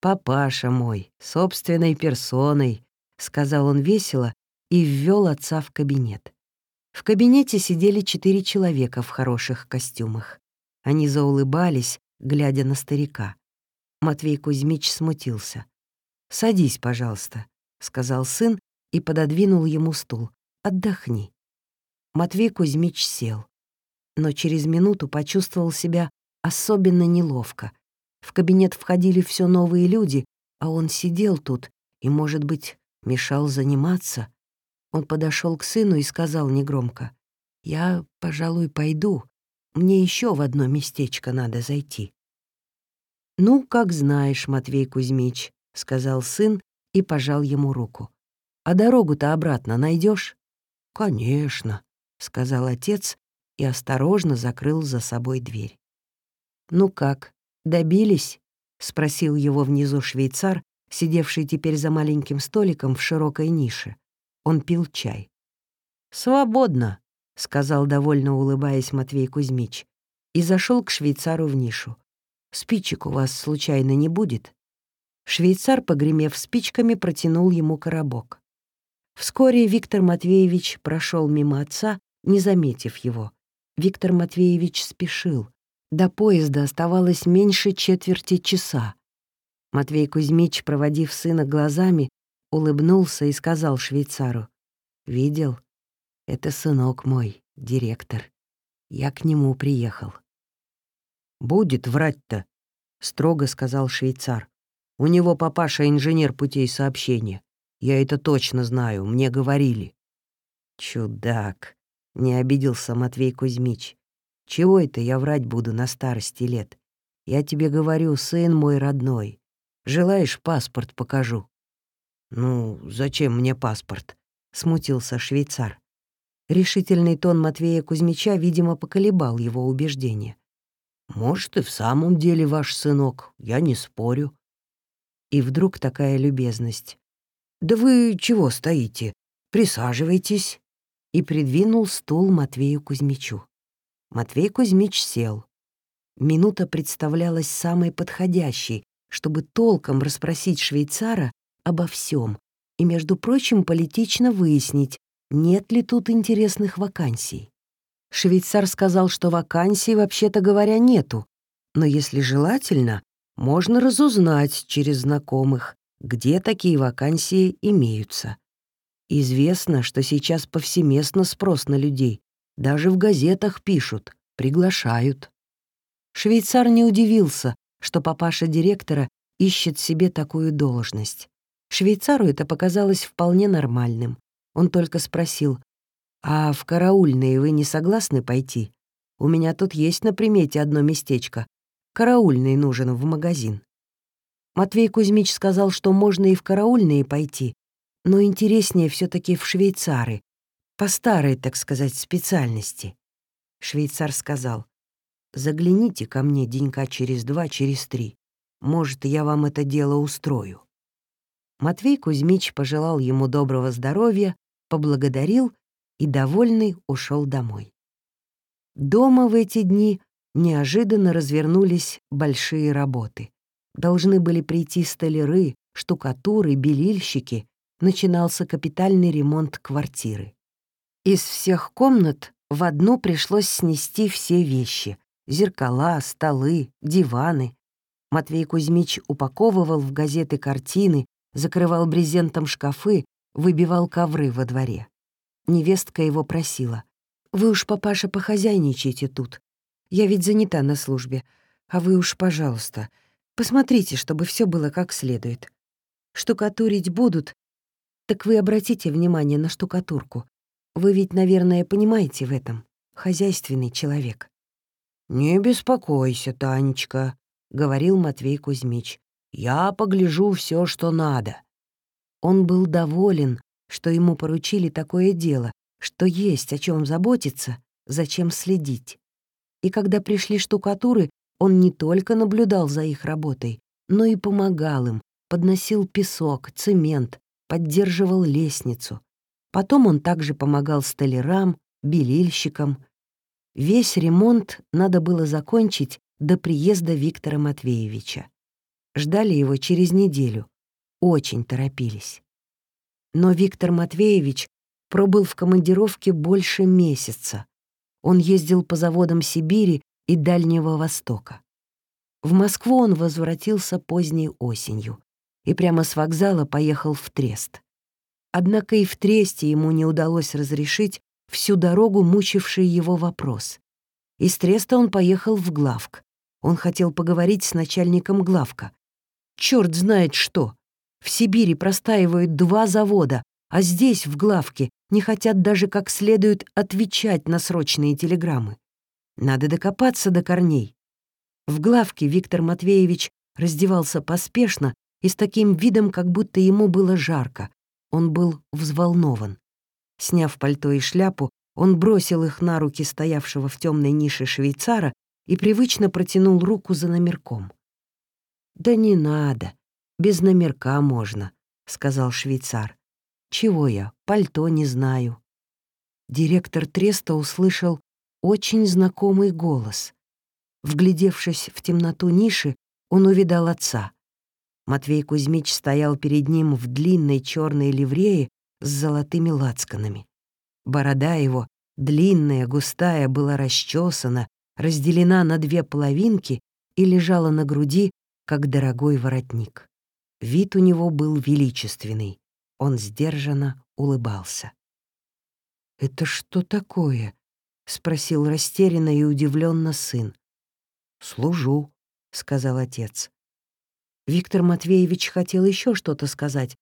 A: «Папаша мой, собственной персоной», — сказал он весело и ввел отца в кабинет. В кабинете сидели четыре человека в хороших костюмах. Они заулыбались, глядя на старика. Матвей Кузьмич смутился. «Садись, пожалуйста», — сказал сын и пододвинул ему стул. «Отдохни». Матвей Кузьмич сел, но через минуту почувствовал себя особенно неловко. В кабинет входили все новые люди, а он сидел тут и, может быть, мешал заниматься. Он подошел к сыну и сказал негромко, «Я, пожалуй, пойду. Мне еще в одно местечко надо зайти». «Ну, как знаешь, Матвей Кузьмич», — сказал сын и пожал ему руку. «А дорогу-то обратно найдешь? «Конечно», — сказал отец и осторожно закрыл за собой дверь. «Ну как, добились?» — спросил его внизу швейцар, сидевший теперь за маленьким столиком в широкой нише. Он пил чай. «Свободно», — сказал, довольно улыбаясь Матвей Кузьмич, и зашел к швейцару в нишу. «Спичек у вас случайно не будет?» Швейцар, погремев спичками, протянул ему коробок. Вскоре Виктор Матвеевич прошел мимо отца, не заметив его. Виктор Матвеевич спешил. До поезда оставалось меньше четверти часа. Матвей Кузьмич, проводив сына глазами, улыбнулся и сказал швейцару. «Видел? Это сынок мой, директор. Я к нему приехал». «Будет врать-то», — строго сказал швейцар. «У него папаша инженер путей сообщения. Я это точно знаю, мне говорили». «Чудак», — не обиделся Матвей Кузьмич.
B: Чего это я врать буду на старости лет? Я тебе говорю, сын мой родной. Желаешь, паспорт покажу?» «Ну, зачем мне паспорт?» — смутился швейцар.
A: Решительный тон Матвея Кузьмича, видимо, поколебал его убеждение.
B: «Может, и в самом деле ваш сынок, я не спорю».
A: И вдруг такая любезность.
B: «Да вы чего стоите? Присаживайтесь».
A: И придвинул стул Матвею Кузьмичу. Матвей Кузьмич сел. Минута представлялась самой подходящей, чтобы толком расспросить швейцара обо всем и, между прочим, политично выяснить, нет ли тут интересных вакансий. Швейцар сказал, что вакансий, вообще-то говоря, нету, но если желательно, можно разузнать через знакомых, где такие вакансии имеются. Известно, что сейчас повсеместно спрос на людей, даже в газетах пишут, приглашают. Швейцар не удивился, что папаша директора ищет себе такую должность. Швейцару это показалось вполне нормальным. Он только спросил, «А в караульные вы не согласны пойти? У меня тут есть на примете одно местечко. Караульный нужен в магазин». Матвей Кузьмич сказал, что можно и в караульные пойти, но интереснее все таки в швейцары, по старой, так сказать, специальности. Швейцар сказал, «Загляните ко мне денька через два, через три. Может, я вам это дело устрою». Матвей Кузьмич пожелал ему доброго здоровья, поблагодарил и, довольный, ушел домой. Дома в эти дни неожиданно развернулись большие работы. Должны были прийти столяры, штукатуры, белильщики. Начинался капитальный ремонт квартиры. Из всех комнат в одну пришлось снести все вещи — зеркала, столы, диваны. Матвей Кузьмич упаковывал в газеты картины, закрывал брезентом шкафы, выбивал ковры во дворе. Невестка его просила. «Вы уж, папаша, похозяйничайте тут. Я ведь занята на службе. А вы уж, пожалуйста, посмотрите, чтобы все было как следует. Штукатурить будут, так вы обратите внимание на штукатурку. Вы ведь, наверное, понимаете в этом. Хозяйственный человек».
B: «Не беспокойся, Танечка», — говорил Матвей Кузьмич. «Я погляжу все, что надо.
A: Он был доволен, что ему поручили такое дело, что есть о чем заботиться, зачем следить. И когда пришли штукатуры, он не только наблюдал за их работой, но и помогал им, подносил песок, цемент, поддерживал лестницу. Потом он также помогал столярам, белильщикам. Весь ремонт надо было закончить до приезда Виктора Матвеевича. Ждали его через неделю, очень торопились. Но Виктор Матвеевич пробыл в командировке больше месяца. Он ездил по заводам Сибири и Дальнего Востока. В Москву он возвратился поздней осенью и прямо с вокзала поехал в Трест. Однако и в Тресте ему не удалось разрешить всю дорогу мучивший его вопрос. Из Треста он поехал в Главк. Он хотел поговорить с начальником Главка. Черт знает что! В Сибири простаивают два завода, а здесь, в главке, не хотят даже как следует отвечать на срочные телеграммы. Надо докопаться до корней. В главке Виктор Матвеевич раздевался поспешно и с таким видом, как будто ему было жарко. Он был взволнован. Сняв пальто и шляпу, он бросил их на руки стоявшего в темной нише швейцара и привычно протянул руку за номерком. «Да не надо», без номерка можно», — сказал швейцар. «Чего я, пальто не знаю». Директор Треста услышал очень знакомый голос. Вглядевшись в темноту ниши, он увидал отца. Матвей Кузьмич стоял перед ним в длинной черной ливрее с золотыми лацканами. Борода его, длинная, густая, была расчесана, разделена на две половинки и лежала на груди, как дорогой воротник. Вид у него был величественный. Он сдержанно улыбался. «Это что такое?» — спросил растерянно и удивленно сын.
B: «Служу», — сказал отец.
A: Виктор Матвеевич хотел еще что-то сказать,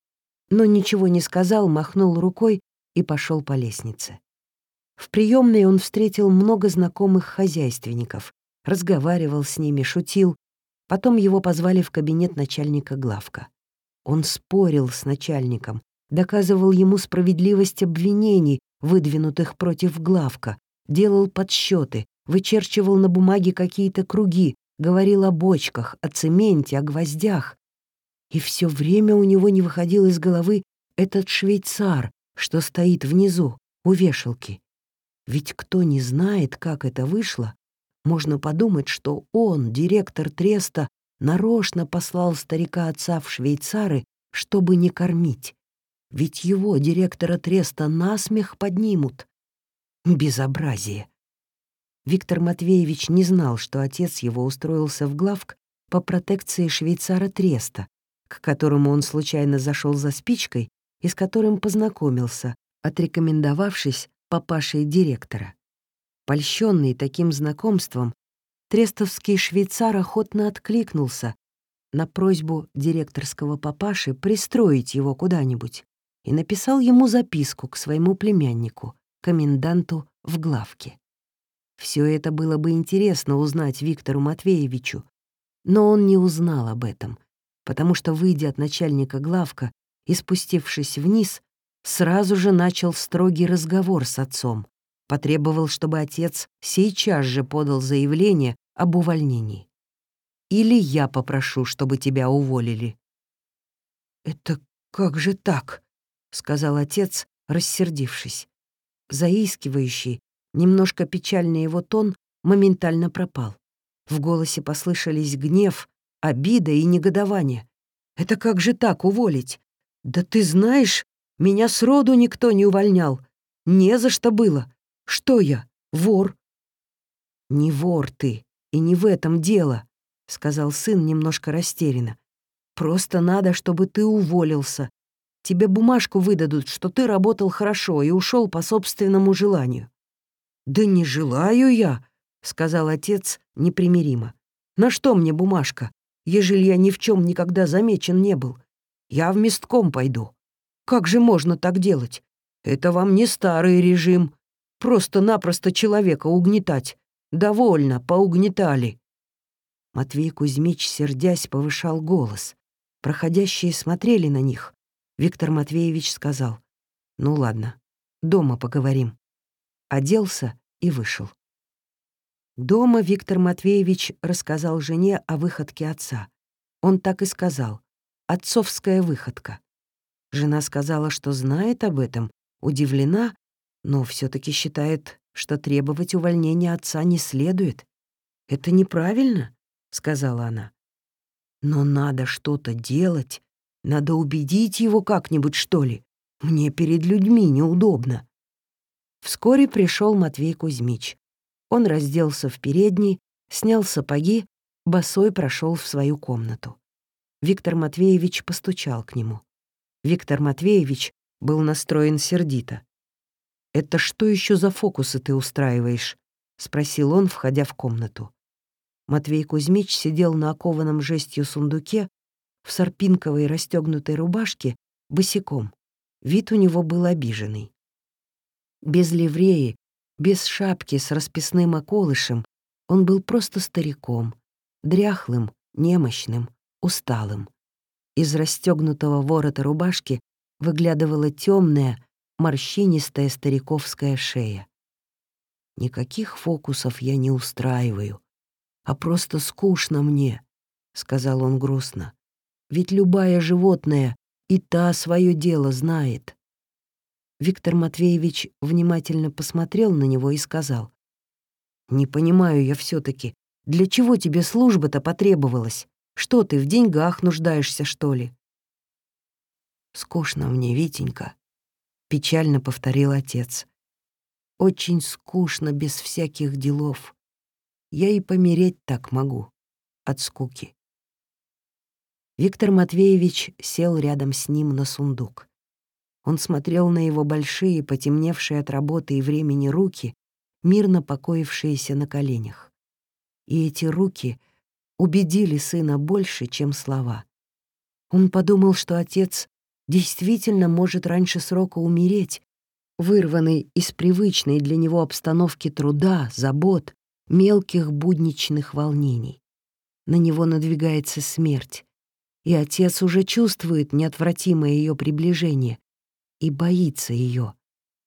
A: но ничего не сказал, махнул рукой и пошел по лестнице.
B: В приемной он встретил много знакомых хозяйственников, разговаривал с ними, шутил. Потом его позвали в кабинет начальника главка. Он спорил с начальником, доказывал ему справедливость обвинений, выдвинутых против главка, делал подсчеты, вычерчивал на бумаге какие-то круги, говорил о бочках, о цементе, о гвоздях. И все время у него не выходил из головы этот швейцар, что стоит внизу, у вешалки. Ведь кто не знает, как это вышло, можно подумать, что он, директор Треста, нарочно послал старика отца в швейцары, чтобы не кормить. Ведь его, директора Треста, насмех поднимут. Безобразие. Виктор Матвеевич не знал, что отец его устроился в главк по протекции швейцара Треста, к которому он случайно зашел за спичкой и с которым познакомился, отрекомендовавшись папашей директора. Польщенный таким знакомством, трестовский швейцар охотно откликнулся на просьбу директорского папаши пристроить его куда-нибудь и написал ему записку к своему племяннику, коменданту в главке. Все это было бы интересно узнать Виктору Матвеевичу, но он не узнал об этом, потому что, выйдя от начальника главка и спустившись вниз, сразу же начал строгий разговор с отцом, потребовал, чтобы отец сейчас же подал заявление об увольнении. «Или я попрошу, чтобы тебя уволили». «Это как же так?» — сказал отец, рассердившись. Заискивающий, Немножко печальный его тон моментально пропал. В голосе послышались гнев, обида и негодование. «Это как же так уволить? Да ты знаешь, меня сроду никто не увольнял. Не за что было. Что я, вор?» «Не вор ты, и не в этом дело», — сказал сын немножко растерянно. «Просто надо, чтобы ты уволился. Тебе бумажку выдадут, что ты работал хорошо и ушел по собственному желанию. «Да не желаю я», — сказал отец непримиримо. «На что мне бумажка, ежели я ни в чем никогда замечен не был? Я в местком пойду. Как же можно так делать? Это вам не старый режим. Просто-напросто человека угнетать. Довольно, поугнетали». Матвей Кузьмич, сердясь, повышал голос. Проходящие смотрели на них. Виктор Матвеевич сказал, «Ну ладно, дома поговорим» оделся и вышел. Дома Виктор Матвеевич рассказал жене о выходке отца. Он так и сказал «отцовская выходка». Жена сказала, что знает об этом, удивлена, но все таки считает, что требовать увольнения отца не следует. «Это неправильно», — сказала она. «Но надо что-то делать, надо убедить его как-нибудь, что ли. Мне перед людьми неудобно». Вскоре пришел Матвей Кузьмич. Он разделся в передней, снял сапоги, босой прошел в свою комнату. Виктор Матвеевич постучал к нему. Виктор Матвеевич был настроен сердито. «Это что еще за фокусы ты устраиваешь?» — спросил он, входя в комнату. Матвей Кузьмич сидел на окованном жестью сундуке в сарпинковой расстегнутой рубашке босиком. Вид у него был обиженный без ливреи, без шапки с расписным околышем, он был просто стариком, дряхлым, немощным, усталым. Из расстегнутого ворота рубашки выглядывала темная, морщинистая стариковская шея. «Никаких фокусов я не устраиваю, а просто скучно мне», — сказал он грустно. «Ведь любая животное и та свое дело знает. Виктор Матвеевич внимательно посмотрел на него и сказал. «Не понимаю я все таки для чего тебе служба-то потребовалась? Что ты, в деньгах нуждаешься, что ли?» «Скучно мне, Витенька», — печально повторил отец. «Очень скучно без всяких делов. Я и помереть так могу от скуки». Виктор Матвеевич сел рядом с ним на сундук. Он смотрел на его большие, потемневшие от работы и времени руки, мирно покоившиеся на коленях. И эти руки убедили сына больше, чем слова. Он подумал, что отец действительно может раньше срока умереть,
A: вырванный из привычной для него обстановки труда, забот, мелких будничных волнений. На него надвигается смерть, и отец уже чувствует неотвратимое ее приближение и боится ее,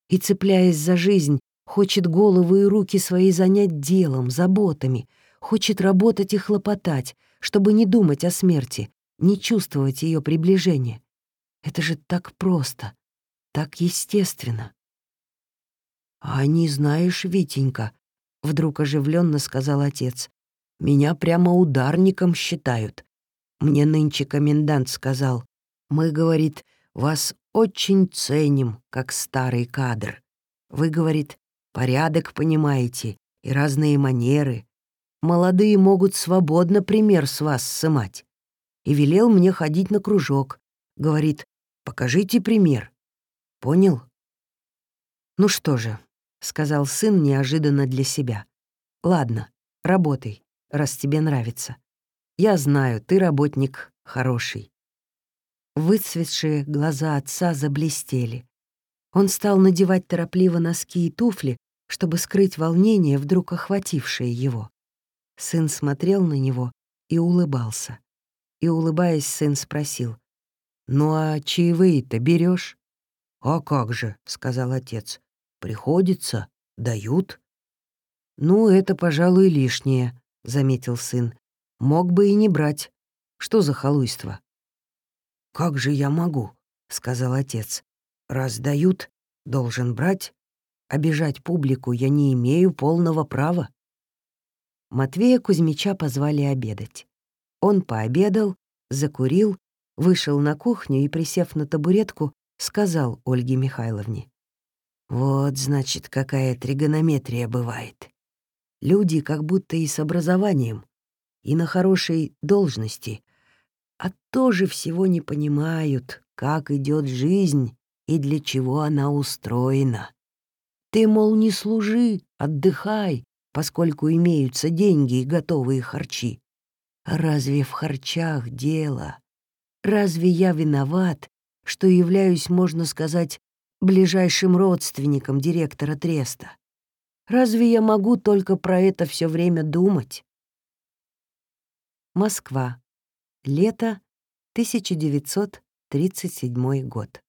A: и, цепляясь за жизнь, хочет головы и руки свои занять делом, заботами, хочет работать и хлопотать, чтобы не думать о смерти, не чувствовать ее приближения. Это же так просто, так естественно. «А не знаешь, Витенька», — вдруг оживленно сказал отец, «меня прямо ударником считают. Мне нынче комендант сказал, мы, говорит, вас очень ценим, как старый кадр. Вы, говорит, порядок понимаете и разные манеры. Молодые могут свободно пример с вас сымать. И велел мне ходить на кружок. Говорит, покажите пример. Понял? Ну что же, — сказал сын неожиданно для себя. «Ладно, работай, раз тебе нравится. Я знаю, ты работник хороший». Выцветшие глаза отца заблестели. Он стал надевать торопливо носки и туфли, чтобы скрыть волнение, вдруг охватившее его. Сын смотрел на него и улыбался. И, улыбаясь, сын спросил, «Ну а чаевые-то берешь? «А как же», — сказал отец, Приходится, дают. Ну, это, пожалуй, лишнее, заметил сын. Мог бы и не брать. Что за халуйство? Как же я могу, сказал отец. Раз дают, должен брать. Обижать публику я не имею полного права. Матвея Кузьмича позвали обедать. Он пообедал, закурил, вышел на кухню и, присев на табуретку, сказал Ольге Михайловне. Вот, значит, какая тригонометрия бывает. Люди как будто и с образованием, и на хорошей должности, а тоже всего не понимают, как идет жизнь и для чего она устроена. Ты, мол, не служи, отдыхай, поскольку имеются деньги и готовые харчи. Разве в харчах дело? Разве я виноват, что являюсь, можно сказать, ближайшим родственником директора Треста. Разве я могу только про это все время думать? Москва. Лето 1937 год.